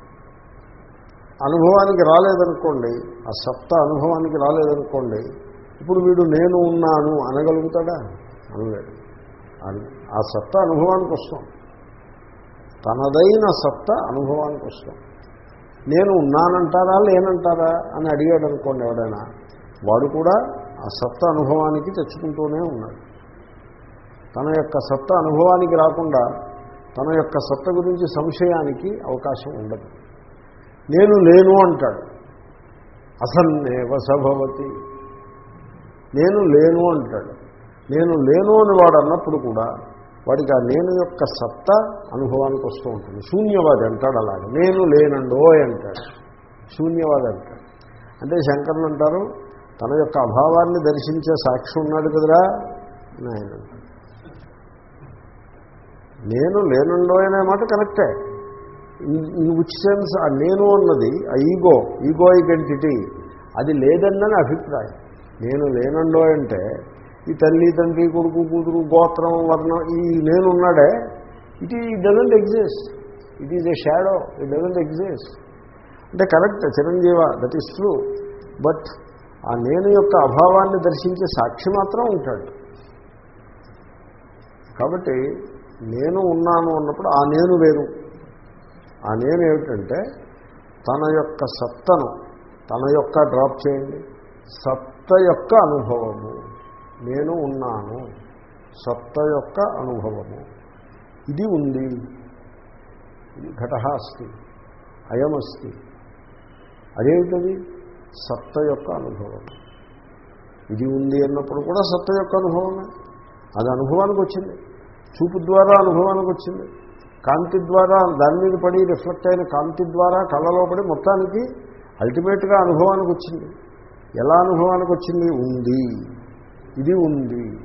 అనుభవానికి రాలేదనుకోండి ఆ సత్త అనుభవానికి రాలేదనుకోండి ఇప్పుడు వీడు నేను ఉన్నాను అనగలుగుతాడా? అనలేడు. అని ఆ సత్త అనుభవానికి వస్తాం. తనదైన సత్త అనుభవానికి వస్తాం. నేను ఉన్నానంటారా లేనంటారా అని అడిగాడు అనుకోండి ఎవడైనా వాడు కూడా ఆ సత్త అనుభవానికి తెచ్చుకుంటూనే ఉన్నాడు. తన యొక్క సత్త అనుభవానికి రాకుండా తన యొక్క సత్త గురించి సంశయానికి అవకాశం ఉండదు. నేను లేను అంటాడు. అసన్నేవ సభవతి. నేను లేను అంటాడు. నేను లేను అని వాడు అన్నప్పుడు కూడా వాడికి ఆ నేను యొక్క సత్త అనుభవానికి వస్తూ ఉంటుంది. శూన్యవాది అంటాడు అలాగే. నేను లేనండో అంటాడు. శూన్యవాది అంటాడు. అంటే శంకర్లు అంటారు తన యొక్క అభావాన్ని దర్శించే సాక్షి ఉన్నాడు కదరా? ఆయన నేను లేనుండో అనే మాట కరెక్టే. ఇన్ విచ్ సెన్స్ ఆ నేను అన్నది ఆ ఈగో ఈగో ఐడెంటిటీ అది లేదన్నని అభిప్రాయం. నేను లేనండో అంటే ఈ తల్లి తండ్రి కొడుకు కూతురు గోత్రం వర్ణం ఈ నేనున్నాడే. ఇట్ ఈ doesn't exist it is a shadow it doesn't exist అంటే కరెక్ట్ చిరంజీవ దట్ ఈస్ ట్రూ బట్ ఆ నేను యొక్క అభావాన్ని దర్శించే సాక్షి మాత్రం ఉంటాడు. కాబట్టి నేను ఉన్నాను అన్నప్పుడు ఆ నేను వేరు. ఆ నేను ఏమిటంటే తన యొక్క సత్తను తన యొక్క డ్రాప్ చేయండి. సత్త యొక్క అనుభవము. నేను ఉన్నాను. సత్త యొక్క అనుభవము. ఇది ఉంది. ఘట అస్తి. అయమస్తి అదేమిటది? సత్త యొక్క అనుభవం. ఇది ఉంది అన్నప్పుడు కూడా సత్త యొక్క అనుభవమే. అది అనుభవానికి వచ్చింది. చూపు ద్వారా అనుభవానికి వచ్చింది. కాంతి ద్వారా దాని మీద పడి రిఫ్లెక్ట్ అయిన కాంతి ద్వారా కళ్ళలో పడి మొత్తానికి అల్టిమేట్గా అనుభవానికి వచ్చింది. ఎలా అనుభవానికి వచ్చింది? ఉంది. ఇది ఉంది.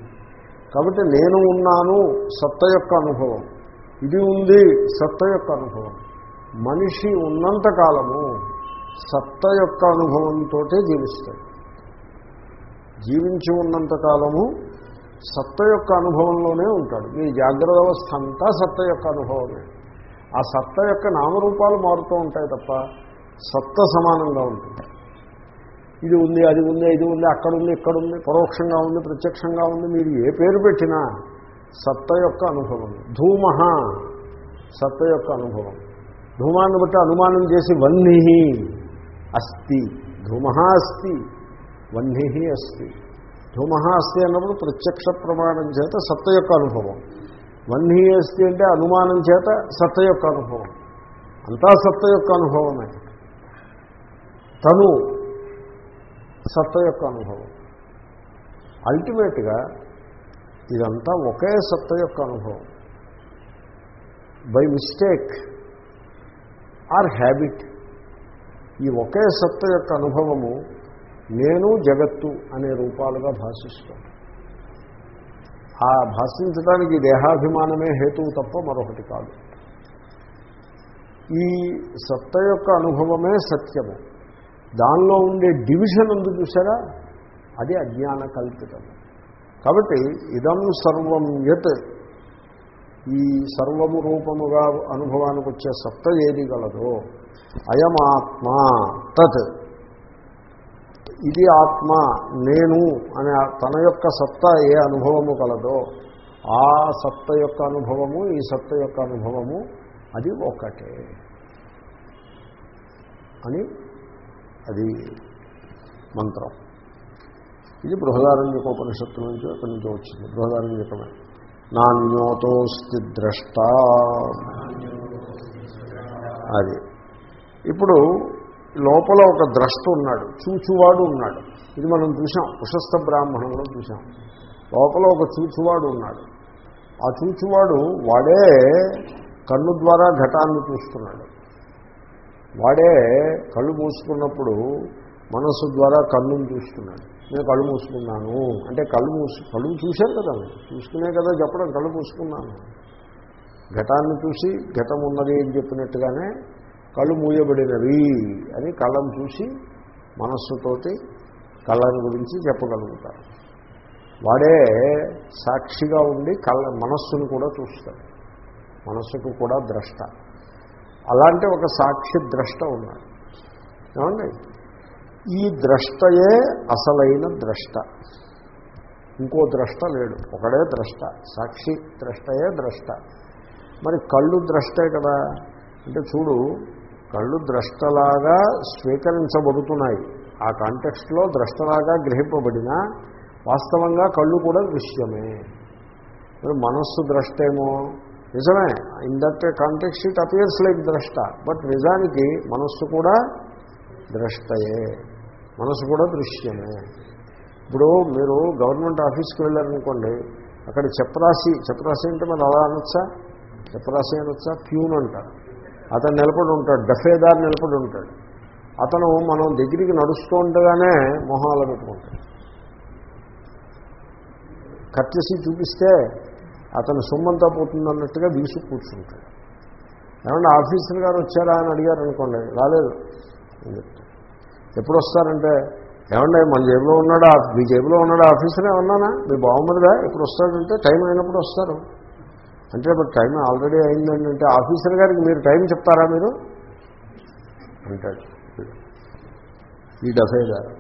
కాబట్టి నేను ఉన్నాను సత్త యొక్క అనుభవం. ఇది ఉంది సత్త యొక్క అనుభవం. మనిషి ఉన్నంత కాలము సత్త యొక్క అనుభవంతో జీవిస్తాడు. జీవించి ఉన్నంత కాలము సత్త యొక్క అనుభవంలోనే ఉంటాడు. మీ జాగ్రత్త అవస్థ అంతా సత్త యొక్క అనుభవమే. ఆ సత్త యొక్క నామరూపాలు మారుతూ ఉంటాయి తప్ప సత్త సమానంగా ఉంటుంది. ఇది ఉంది అది ఉంది ఇది ఉంది అక్కడ ఉంది ఇక్కడ ఉంది పరోక్షంగా ఉంది ప్రత్యక్షంగా ఉంది మీరు ఏ పేరు పెట్టినా సత్త యొక్క అనుభవం. ధూమ సత్త యొక్క అనుభవం. ధూమాన్ని బట్టి అనుమానం చేసి వన్హి అస్తి. ధూమ అస్తి వన్హి అస్తి. ధూమ అస్తి అన్నప్పుడు ప్రత్యక్ష ప్రమాణం చేత సత్త యొక్క అనుభవం. వన్హి అస్తి అంటే అనుమానం చేత సత్త యొక్క అనుభవం. అంతా సత్త యొక్క అనుభవమే. తను సత్త యొక్క అనుభవం. అల్టిమేట్గా ఇదంతా ఒకే సత్త యొక్క అనుభవం. బై మిస్టేక్ ఆర్ హ్యాబిట్ ఈ ఒకే సత్త యొక్క అనుభవము నేను జగత్తు అనే రూపాలుగా భాషిస్తాను. ఆ భాషించడానికి దేహాభిమానమే హేతువు తప్ప మరొకటి కాదు. ఈ సత్త యొక్క అనుభవమే సత్యము. దానిలో ఉండే డివిజన్ ఉంది చూసారా అది అజ్ఞాన కల్పితం. కాబట్టి ఇదం సర్వం యత్. ఈ సర్వము రూపముగా అనుభవానికి వచ్చే సత్త ఏది గలదో? అయమాత్మ తత్. ఇది ఆత్మ నేను అనే తన యొక్క సత్త ఏ అనుభవము కలదో ఆ సత్త యొక్క అనుభవము ఈ సత్త యొక్క అనుభవము అది ఒకటే అని అది మంత్రం. ఇది బృహదారణ్యకోపనిషత్తు నుంచి అక్కడి నుంచి వచ్చింది. బృహదారణ్యకమే. నాణ్యోతోస్తి ద్రష్ట. అది. ఇప్పుడు లోపల ఒక ద్రష్ట ఉన్నాడు. చూచువాడు ఉన్నాడు. ఇది మనం చూసాం ఉషస్థ బ్రాహ్మణంలో చూసాం లోపల ఒక చూచువాడు ఉన్నాడు. ఆ చూచువాడు వాడే కన్ను ద్వారా ఘటాన్ని చూస్తున్నాడు. వాడే కళ్ళు మూసుకున్నప్పుడు మనస్సు ద్వారా కళ్ళును చూస్తున్నాడు. నేను కళ్ళు మూసుకున్నాను. అంటే కళ్ళు మూసు కళ్ళు చూశాను కదా చూసుకునే కదా చెప్పడం కళ్ళు మూసుకున్నాను. ఘటాన్ని చూసి ఘటం ఉన్నది అని చెప్పినట్టుగానే కళ్ళు మూయబడినవి అని కళ్ళను చూసి మనస్సుతోటి కళ్ళని గురించి చెప్పగలుగుతారు. వాడే సాక్షిగా ఉండి కళ్ళ మనస్సును కూడా చూస్తాడు. మనస్సుకు కూడా ద్రష్ట. అలాంటి ఒక సాక్షి ద్రష్ట ఉన్నాడు. ఏమండి? ఈ ద్రష్టయే అసలైన ద్రష్ట. ఇంకో ద్రష్ట లేడు. ఒకడే ద్రష్ట. సాక్షి ద్రష్టయే ద్రష్ట. మరి కళ్ళు ద్రష్టే కదా. అంటే చూడు కళ్ళు ద్రష్టలాగా స్వీకరించబడుతున్నాయి. ఆ కాంటెక్స్ట్లో ద్రష్టలాగా గ్రహింపబడినా వాస్తవంగా కళ్ళు కూడా దృశ్యమే మరి మనస్సు ద్రష్టేమో? నిజమే. In that context it appears like ద్రష్ట బట్ నిజానికి మనస్సు కూడా ద్రష్టయే మనసు కూడా దృశ్యమే. ఇప్పుడు మీరు గవర్నమెంట్ ఆఫీస్కి వెళ్ళారనుకోండి అక్కడ చెప్పరాసి చెప్పరాసి అంటే మరి అలా అనొచ్చా? చెప్పరాసి అనొచ్చా? ప్యూన్ అంటారు. అతను నిలబడి ఉంటాడు డఫేదార్ నిలబడి ఉంటాడు. అతను మనం దగ్గరికి నడుస్తూ ఉండగానే మొహాలు పెట్టుకుంటాడు. కట్టేసి చూపిస్తే అతను సొమ్మంతా పోతుందన్నట్టుగా వీసు కూర్చుంటాడు. ఏమన్నా ఆఫీసర్ గారు వచ్చారా అని అడిగారు అనుకోండి రాలేదు అని ఎప్పుడు వస్తారంటే ఏమండి మన జేబులో ఉన్నాడా మీ జేబులో ఉన్నాడా ఆఫీసరే ఉన్నానా మీ బాగుమరిదా ఎప్పుడు వస్తాడంటే టైం అయినప్పుడు వస్తారు. అంటే ఇప్పుడు టైం ఆల్రెడీ అయిందండి అంటే ఆఫీసర్ గారికి మీరు టైం చెప్తారా మీరు? అంటాడు. ఈ డఫే గారు.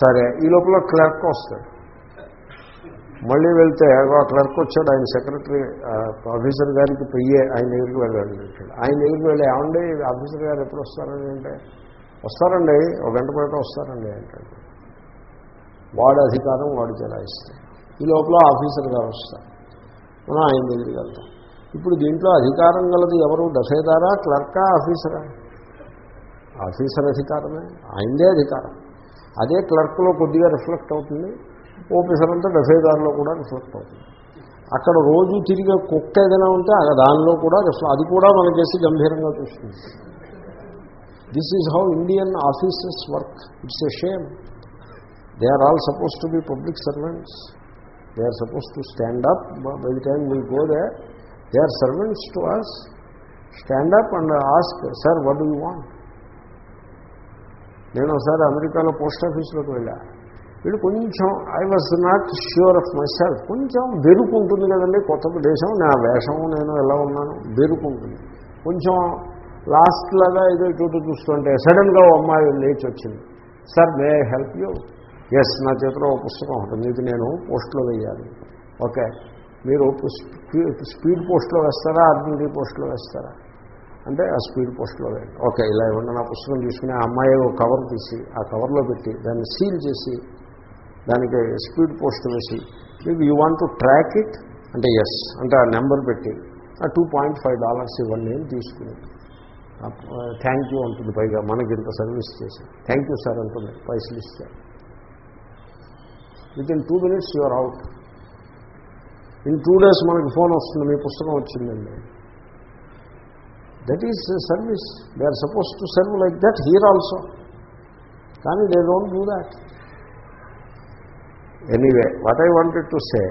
సరే ఈ లోపల క్లర్క్ వస్తాడు. మళ్ళీ వెళ్తే ఆ క్లర్క్ వచ్చాడు ఆయన సెక్రటరీ ఆఫీసర్ గారికి పెయ్యే ఆయన దగ్గరికి వెళ్ళాడు. ఆయన దగ్గరికి వెళ్ళి ఏమండి ఆఫీసర్ గారు ఎప్పుడు వస్తారండి అంటే వస్తారండి ఒక గంట పాటు వస్తారండి అంటాడు. వాడి అధికారం వాడు చెలాయిస్తాడు. ఈ లోపల ఆఫీసర్ గారు వస్తారు. మనం ఆయన దగ్గరికి వెళ్తాం. ఇప్పుడు దీంట్లో అధికారం గలది ఎవరు? డఫేదారా క్లర్కా ఆఫీసరా? ఆఫీసర్ అధికారమే ఆయనదే అధికారం. అదే క్లర్క్లో కొద్దిగా రిఫ్లెక్ట్ అవుతుంది. ఆఫీసర్ అంతా దారిలో కూడా రిఫ్లెక్ట్ అవుతుంది. అక్కడ రోజు తిరిగే కుక్క ఏదైనా ఉంటే ఆ దానిలో కూడా రిఫ్లెక్ట్ అది కూడా మనకేసి గంభీరంగా చూస్తుంది. This is how Indian offices work it's a shame they are all suppose to be public servants they are suppose to stand up by the time we go they they are servants to us stand up and ask sir what you want నేను ఒకసారి అమెరికాలో పోస్ట్ ఆఫీస్లోకి వెళ్ళా. వీడు కొంచెం I was not sure of myself కొంచెం బెరుకుంటుంది కదండి కొత్త దేశం. నా వేషం నేను ఎలా ఉన్నాను? బెరుకుంటుంది. కొంచెం లాస్ట్ లాగా ఏదో చోటు చూస్తుంటే సడన్గా ఓ అమ్మాయి లేచి వచ్చింది. Sir may help you yes నా చేతిలో ఒక పుస్తకం ఉంటుంది. ఇది నేను పోస్ట్లో వేయాలి ఓకే. మీరు స్పీడ్ పోస్ట్లో వేస్తారా? ఆర్డినరీ పోస్ట్లో వేస్తారా? అంటే ఆ స్పీడ్ పోస్ట్లో వేయండి. ఓకే ఇలా ఇవ్వండి నా పుస్తకం తీసుకుని ఆ అమ్మాయి ఒక కవర్ తీసి ఆ కవర్లో పెట్టి దాన్ని సీల్ చేసి దానికి స్పీడ్ పోస్ట్ వేసి మీకు you want to track it అంటే ఎస్ అంటే ఆ నెంబర్ పెట్టి ఆ టూ పాయింట్ ఫైవ్ డాలర్స్ ఇవ్వండి అని తీసుకుని థ్యాంక్ యూ అంటుంది పైగా మనకి ఇంత సర్వీస్ చేసి థ్యాంక్ యూ సార్ అంటుంది పైసలు ఇస్తే within two minutes you are out in two days మనకి ఫోన్ వస్తుంది మీ పుస్తకం వచ్చిందండి. That is service they are suppose to serve like that here also కానీ they don't do that anyway what I wanted to say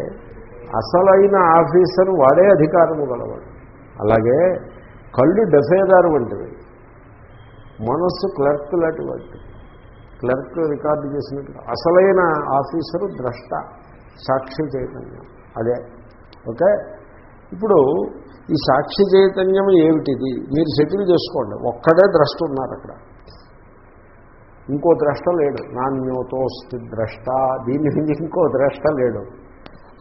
అసలైన ఆఫీసర్ వాడే అధికారము గలవాడు. అలాగే కళ్ళు డెఫేదారు వంటివి మనస్సు క్లర్క్ లాంటి వంటి క్లర్క్ రికార్డు చేసినట్టు అసలైన ఆఫీసరు ద్రష్ట సాక్షి చైతన్యం. అదే. ఓకే? ఇప్పుడు ఈ సాక్షి చైతన్యం ఏమిటిది? మీరు సెటిల్ చేసుకోండి. ఒక్కడే ద్రష్ట ఉన్నారు అక్కడ. ఇంకో ద్రష్ట లేడు. నాణ్యోతోస్తి ద్రష్ట. దీని నుంచి ఇంకో ద్రష్ట లేడు.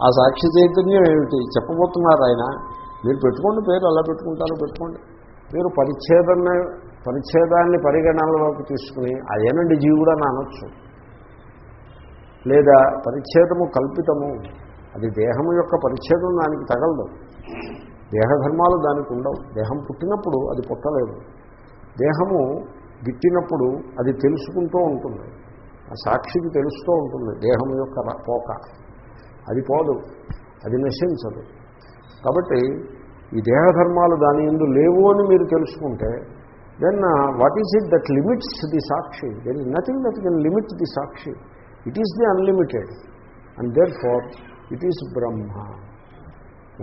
ఆ సాక్షి చైతన్యం ఏమిటి? చెప్పబోతున్నారు ఆయన. మీరు పెట్టుకోండి పేరు అలా పెట్టుకుంటారో పెట్టుకోండి. మీరు పరిచ్ఛేదాన్ని పరిచ్ఛేదాన్ని పరిగణనలోకి తీసుకుని అదేనండి జీవుడు అని అనొచ్చు. లేదా పరిచ్ఛేదము కల్పితము. అది దేహము యొక్క పరిచ్ఛేదం దానికి తగలదు. దేహధర్మాలు దానికి ఉండవు. దేహం పుట్టినప్పుడు అది పుట్టలేదు. దేహము గిట్టినప్పుడు అది తెలుసుకుంటూ ఉంటుంది. ఆ సాక్షికి తెలుస్తూ ఉంటుంది. దేహం యొక్క పోక. అది పోదు. అది నశించదు. కాబట్టి ఈ దేహధర్మాలు దాని ఎందు లేవు అని మీరు తెలుసుకుంటే then what is it that limits the Sakshi? There is nothing that can limit the Sakshi. It is the unlimited and therefore it is Brahma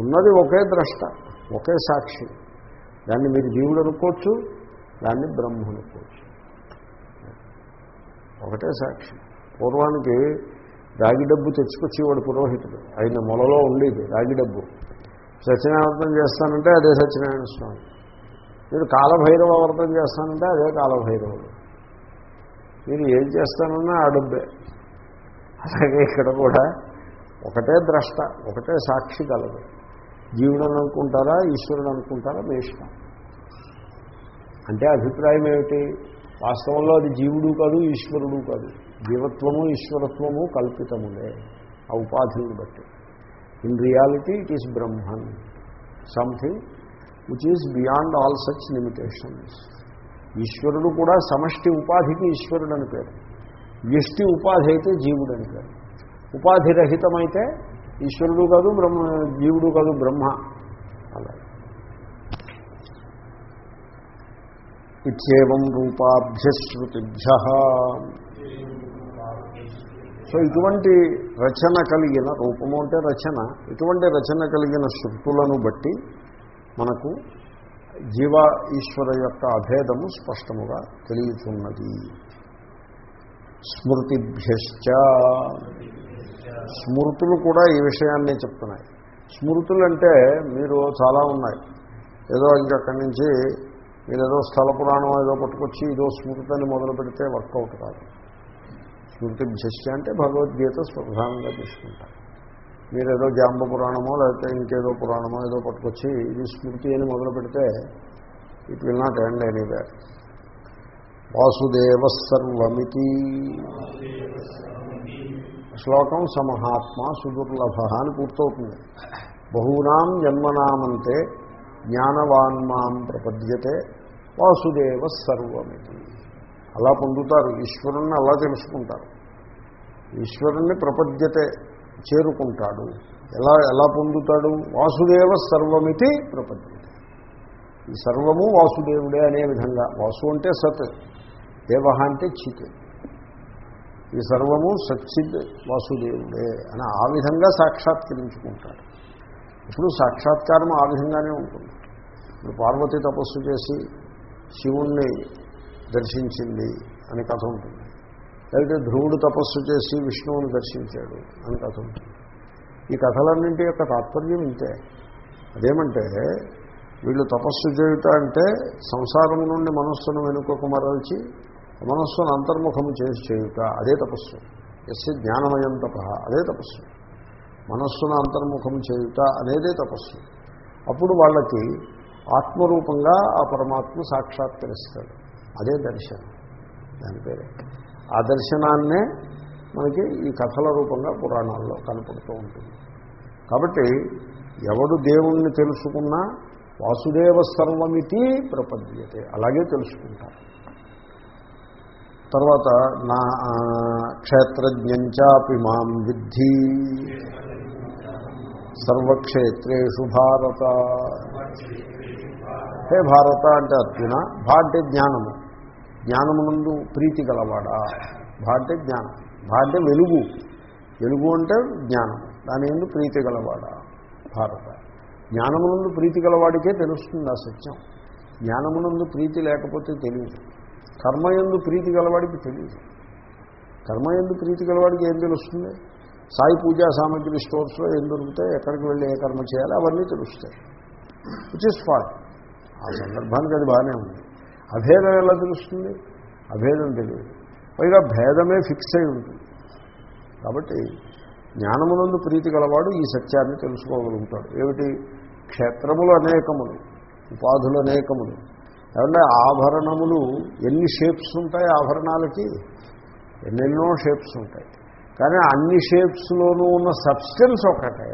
ఉన్నది ఒకే ద్రష్ట ఒకే సాక్షి. దాన్ని మీరు జీవుడు అనుకోవచ్చు దాన్ని బ్రహ్మ అనుకోవచ్చు ఒకటే సాక్షి. పూర్వానికి రాగి డబ్బు తెచ్చుకొచ్చేవాడు పురోహితుడు. ఆయన మొలలో ఉండేది రాగి డబ్బు. సత్యనారాయణ చేస్తానంటే అదే సత్యనారాయణ స్వామి. మీరు కాలభైరవ వ్రతం చేస్తానంటే అదే కాలభైరవుడు. మీరు ఏం చేస్తానన్నా ఆ డబ్బే. అలాగే ఇక్కడ కూడా ఒకటే ద్రష్ట ఒకటే సాక్షి కలదు. జీవుడు అనుకుంటారా ఈశ్వరుడు అనుకుంటారా మీ ఇష్టం. అంటే అభిప్రాయం ఏమిటి? వాస్తవంలో అది జీవుడు కాదు ఈశ్వరుడు కాదు. జీవత్వము ఈశ్వరత్వము కల్పితములే ఆ ఉపాధిని బట్టి. In reality it is Brahman something which is beyond all such limitations ఈశ్వరుడు కూడా సమష్టి ఉపాధికి ఈశ్వరుడు అని పేరు. వ్యష్టి ఉపాధి అయితే జీవుడు అని పేరు. ఉపాధిరహితమైతే ఈశ్వరుడు కాదు బ్రహ్మ జీవుడు కాదు బ్రహ్మ. అలా. ఇత్యేవం రూపాభ్యశ్రుతిభ్య. సో ఇటువంటి రచన కలిగిన రూపము అంటే రచన ఇటువంటి రచన కలిగిన శృతులను బట్టి మనకు జీవ ఈశ్వర యొక్క అభేదము స్పష్టముగా తెలియతున్నది స్మృతిభ్యశ్చ. స్మృతులు కూడా ఈ విషయాన్నే చెప్తున్నాయి. స్మృతులు అంటే మీరు చాలా ఉన్నాయి. ఏదో ఇంకక్కడి నుంచి మీరు ఏదో స్థల పురాణం ఏదో పట్టుకొచ్చి ఇదో స్మృతిని మొదలు పెడితే వర్కౌట్ కాదు. స్మృతి భ్యశ్చ అంటే భగవద్గీత ప్రధానంగా తీసుకుంటారు. మీరు ఏదో జాంబ పురాణమో లేకపోతే ఇంకేదో పురాణమో ఏదో పట్టుకొచ్చి ఇది స్మృతి అని మొదలు పెడితే it will not end anyway Vasudeva సర్వమితి. శ్లోకం సమహాత్మ సుదుర్లభ అని పూర్తవుతుంది. బహూనాం జన్మనామంతే జ్ఞానవాన్మాం ప్రపద్యతే. వాసుదేవ సర్వమితి. అలా పొందుతారు. ఈశ్వరుణ్ణి అలా తెలుసుకుంటారు. ఈశ్వరుణ్ణి ప్రపద్యతే చేరుకుంటాడు. ఎలా ఎలా పొందుతాడు? వాసుదేవ సర్వమితి ప్రపద్యతే. ఈ సర్వము వాసుదేవుడే అనే విధంగా. వాసు అంటే సత్ దేవ అంటే చిత్. ఈ సర్వము సచ్చిద్ వాసుదేవుడే అని ఆ విధంగా సాక్షాత్కరించుకుంటాడు ఇప్పుడు సాక్షాత్కారం ఆ విధంగానే ఉంటుంది. ఇప్పుడు పార్వతి తపస్సు చేసి శివుణ్ణి దర్శించింది అని కథ ఉంటుంది. లేకపోతే ధ్రువుడు తపస్సు చేసి విష్ణువుని దర్శించాడు అని కథ ఉంటుంది. ఈ కథలన్నింటి యొక్క తాత్పర్యం ఇంతే. అదేమంటే వీళ్ళు తపస్సు చేయుట అంటే సంసారం నుండి మనస్సును వెనుకకు మరల్చి మనస్సును అంతర్ముఖము చేసి చేయుట అదే తపస్సు. ఎస్ జ్ఞానమయం తప అదే తపస్సు. మనస్సును అంతర్ముఖం చేయుట అనేదే తపస్సు. అప్పుడు వాళ్ళకి ఆత్మరూపంగా ఆ పరమాత్మ సాక్షాత్కరిస్తాడు. అదే దర్శనం. దాని పేరే. ఆ దర్శనాన్నే మనకి ఈ కథల రూపంగా పురాణాల్లో కనపడుతూ ఉంటుంది. కాబట్టి ఎవడు దేవుణ్ణి తెలుసుకున్నా వాసుదేవ సర్వమితి ప్రపద్యతే. అలాగే తెలుసుకుంటారు. తర్వాత నా క్షేత్రజ్ఞంచాపి మాం విద్ధి. సర్వక్షేత్రేషు భారత. హే భారత అంటే అర్జున భా అంటే జ్ఞానము. జ్ఞానమునందు ప్రీతి గలవాడా? భా అంటే జ్ఞానం. భా అంటే వెలుగు. వెలుగు అంటే జ్ఞానం. దాని ఎందు ప్రీతి గలవాడా? భారత. జ్ఞానమునందు ప్రీతి గలవాడికే తెలుస్తుంది ఆ సత్యం. జ్ఞానమునందు ప్రీతి లేకపోతే తెలియదు. కర్మయందు ప్రీతి గలవాడికి తెలియదు. కర్మయందు ప్రీతి గలవాడికి ఏం తెలుస్తుంది? సాయి పూజా సామగ్రి స్టోర్స్లో ఏం దొరుకుతాయి? ఎక్కడికి వెళ్ళి ఏ కర్మ చేయాలి? అవన్నీ తెలుస్తాయి. విచ్ ఇస్ ఫాల్ట్ ఆ సందర్భానికి అది బాగానే ఉంది. అభేదం ఎలా తెలుస్తుంది? అభేదం తెలియదు. పైగా భేదమే ఫిక్స్ అయి ఉంటుంది. కాబట్టి జ్ఞానమునందు ప్రీతి గలవాడు ఈ సత్యాన్ని తెలుసుకోగలుగుతాడు. ఏమిటి? క్షేత్రములు అనేకములు ఉపాధులు అనేకములు. ఏమంటే ఆభరణములు ఎన్ని షేప్స్ ఉంటాయి ఆభరణాలకి? ఎన్నెన్నో షేప్స్ ఉంటాయి. కానీ అన్ని షేప్స్లోనూ ఉన్న సబ్స్టెన్స్ ఒక్కటే.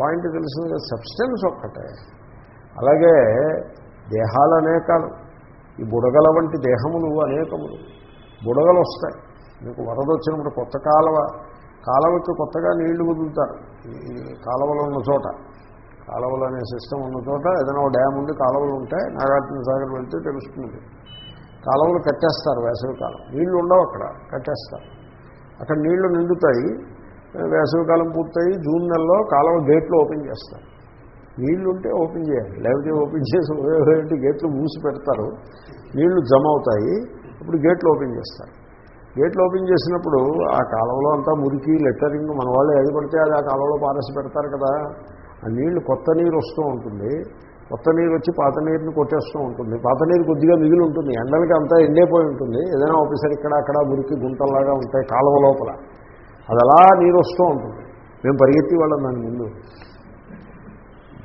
పాయింట్ తెలిసింది సబ్స్టెన్స్ ఒక్కటే. అలాగే దేహాలు అనేకాలు ఈ బుడగల వంటి దేహములు అనేకములు. బుడగలు వస్తాయి. మీకు వరద వచ్చినప్పుడు కొత్త కాలువ కాలువకి కొత్తగా నీళ్ళు వదులుతారు. ఈ కాలువలు ఉన్న చోట. కాలువలు అనే సిస్టమ్ ఉన్న చోట ఏదైనా డ్యామ్ ఉండి కాలువలు ఉంటాయి. నాగార్జున సాగర్ వెళ్తే తెలుస్తుంది. కాలువలు కట్టేస్తారు వేసవికాలం నీళ్ళు ఉండవు అక్కడ కట్టేస్తారు. అక్కడ నీళ్ళు నిండుతాయి. వేసవికాలం పూర్తయి జూన్ నెలలో కాలువ గేట్లు ఓపెన్ చేస్తారు. నీళ్ళుంటే ఓపెన్ చేయాలి. లేకపోతే ఓపెన్ చేసి ఏంటి గేట్లు మూసి పెడతారు. నీళ్ళు జమ అవుతాయి. ఇప్పుడు గేట్లు ఓపెన్ చేస్తారు. గేట్లు ఓపెన్ చేసినప్పుడు ఆ కాలంలో అంతా మురికి లెటరింగ్ మన వాళ్ళు ఏది పడితే అది ఆ కాలంలో పారేసి పెడతారు కదా. ఆ నీళ్ళు కొత్త నీరు వస్తూ ఉంటుంది. కొత్త నీరు వచ్చి పాత నీరుని కొట్టేస్తూ ఉంటుంది. పాత నీరు కొద్దిగా మిగిలి ఉంటుంది. ఎండలకి అంతా ఎండైపోయి ఉంటుంది. ఏదైనా ఒకసారి ఇక్కడ అక్కడ మురికి గుంటల్లాగా ఉంటాయి కాలువ లోపల. అది అలా నీరు వస్తూ ఉంటుంది. మేము పరిగెత్తి వాళ్ళం దాని ముందు.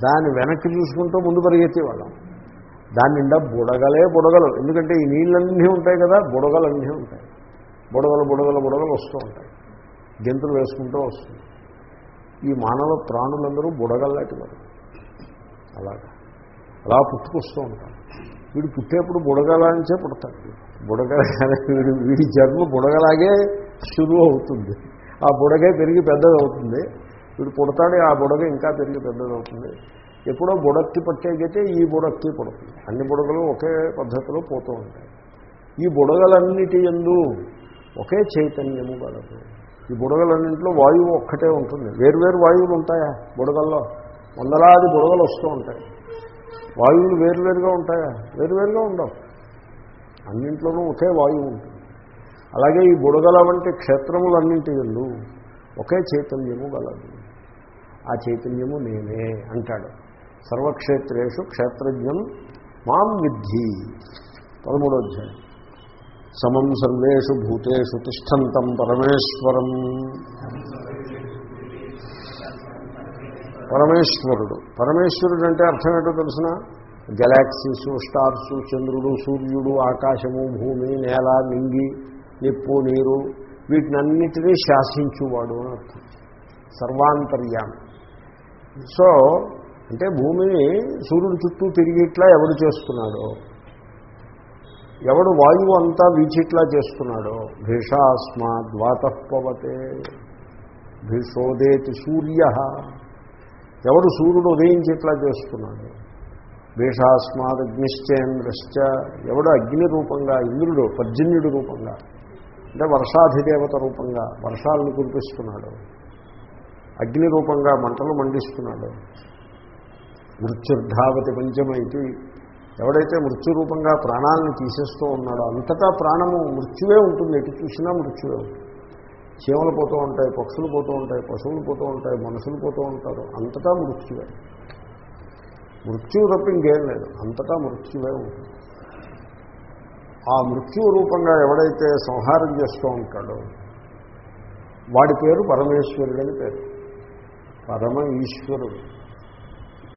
దాన్ని వెనక్కి చూసుకుంటూ ముందు పరిగెత్తేవాళ్ళం. దాని నిండా బుడగలే బుడగలు. ఎందుకంటే ఈ నీళ్ళన్నీ ఉంటాయి కదా బుడగలన్నీ ఉంటాయి. బుడగలు బుడగలు బుడగలు వస్తూ ఉంటాయి. గెంతులు వేసుకుంటూ వస్తుంది. ఈ మానవ ప్రాణులందరూ బుడగల్లాంటి వారు. అలాగా. అలా పుట్టుకొస్తూ ఉంటారు. వీడు పుట్టేప్పుడు బుడగలాంచే పుడతాడు. బుడగల వీడు వీడి జన్మ బుడగలాగే శురువు అవుతుంది. ఆ బుడగే పెరిగి పెద్దది అవుతుంది వీడు పుడతాడే ఆ బుడగ ఇంకా పెరిగి పెద్దదవుతుంది. ఎప్పుడో బుడక్కి పట్టేకైతే ఈ బుడక్కి పుడుతుంది. అన్ని బుడగలు ఒకే పద్ధతిలో పోతూ ఉంటాయి. ఈ బుడగలన్నిటి ఎందు ఒకే చైతన్యము కలదు. ఈ బుడగలన్నింటిలో వాయువు ఒక్కటే ఉంటుంది. వేరువేరు వాయువులు ఉంటాయా బుడగల్లో? వందలాది బుడగలు వస్తూ ఉంటాయి. వాయువులు వేరువేరుగా ఉంటాయా? వేరువేరుగా ఉండవు. అన్నింట్లోనూ ఒకే వాయువు ఉంటుంది. అలాగే ఈ బుడగల వంటి క్షేత్రములన్నింటి ఎందు ఒకే చైతన్యము గలదు ఆ చైతన్యము నేనే అంటాడు. సర్వక్షేత్రేషు క్షేత్రజ్ఞం మాం విద్ధి. పదమూడో అధ్యాయం. సమం సర్వేషు భూతేషు తిష్టంతం పరమేశ్వరం. పరమేశ్వరుడు. పరమేశ్వరుడు అంటే అర్థం ఏంటో తెలిసిన? గెలాక్సీస్ స్టార్సు చంద్రుడు సూర్యుడు ఆకాశము భూమి నేల నింగి నిప్పు నీరు వీటినన్నిటినీ శాసించువాడు అని అర్థం. సర్వాంతర్యామి. సో అంటే భూమిని సూర్యుడు చుట్టూ తిరిగిట్లా ఎవడు చేస్తున్నాడు? ఎవడు వాయువు అంతా వీచిట్లా చేస్తున్నాడో? భీషాస్మాద్వాతపవతే భీషోదేతి సూర్య. ఎవడు సూర్యుడు ఉదయించేట్లా చేస్తున్నాడు? భీషాస్మాద్ అగ్నిశ్చేంద్రశ్చ. ఎవడు అగ్ని రూపంగా ఇంద్రుడు పర్జన్యుడి రూపంగా అంటే వర్షాధిదేవత రూపంగా వర్షాలను కురిపిస్తున్నాడు? అగ్ని రూపంగా మంటలు మండిస్తున్నాడు. మృత్యుర్ధావతి పంచమైతి ఎవడైతే మృత్యు రూపంగా ప్రాణాలను తీసేస్తూ ఉన్నాడో అంతటా ప్రాణము మృత్యువే ఉంటుంది. ఎటు చూసినా మృత్యువే ఉంటుంది. చీమలు పోతూ ఉంటాయి పక్షులు పోతూ ఉంటాయి పశువులు పోతూ ఉంటాయి మనుషులు పోతూ ఉంటారు. అంతటా మృత్యువే. మృత్యు తప్ప ఇంకేం లేదు. అంతటా మృత్యువే ఉంటుంది. ఆ మృత్యు రూపంగా ఎవడైతే సంహారం చేస్తూ ఉంటాడో వాడి పేరు పరమేశ్వరుడని పేరు. పరమ ఈశ్వరుడు.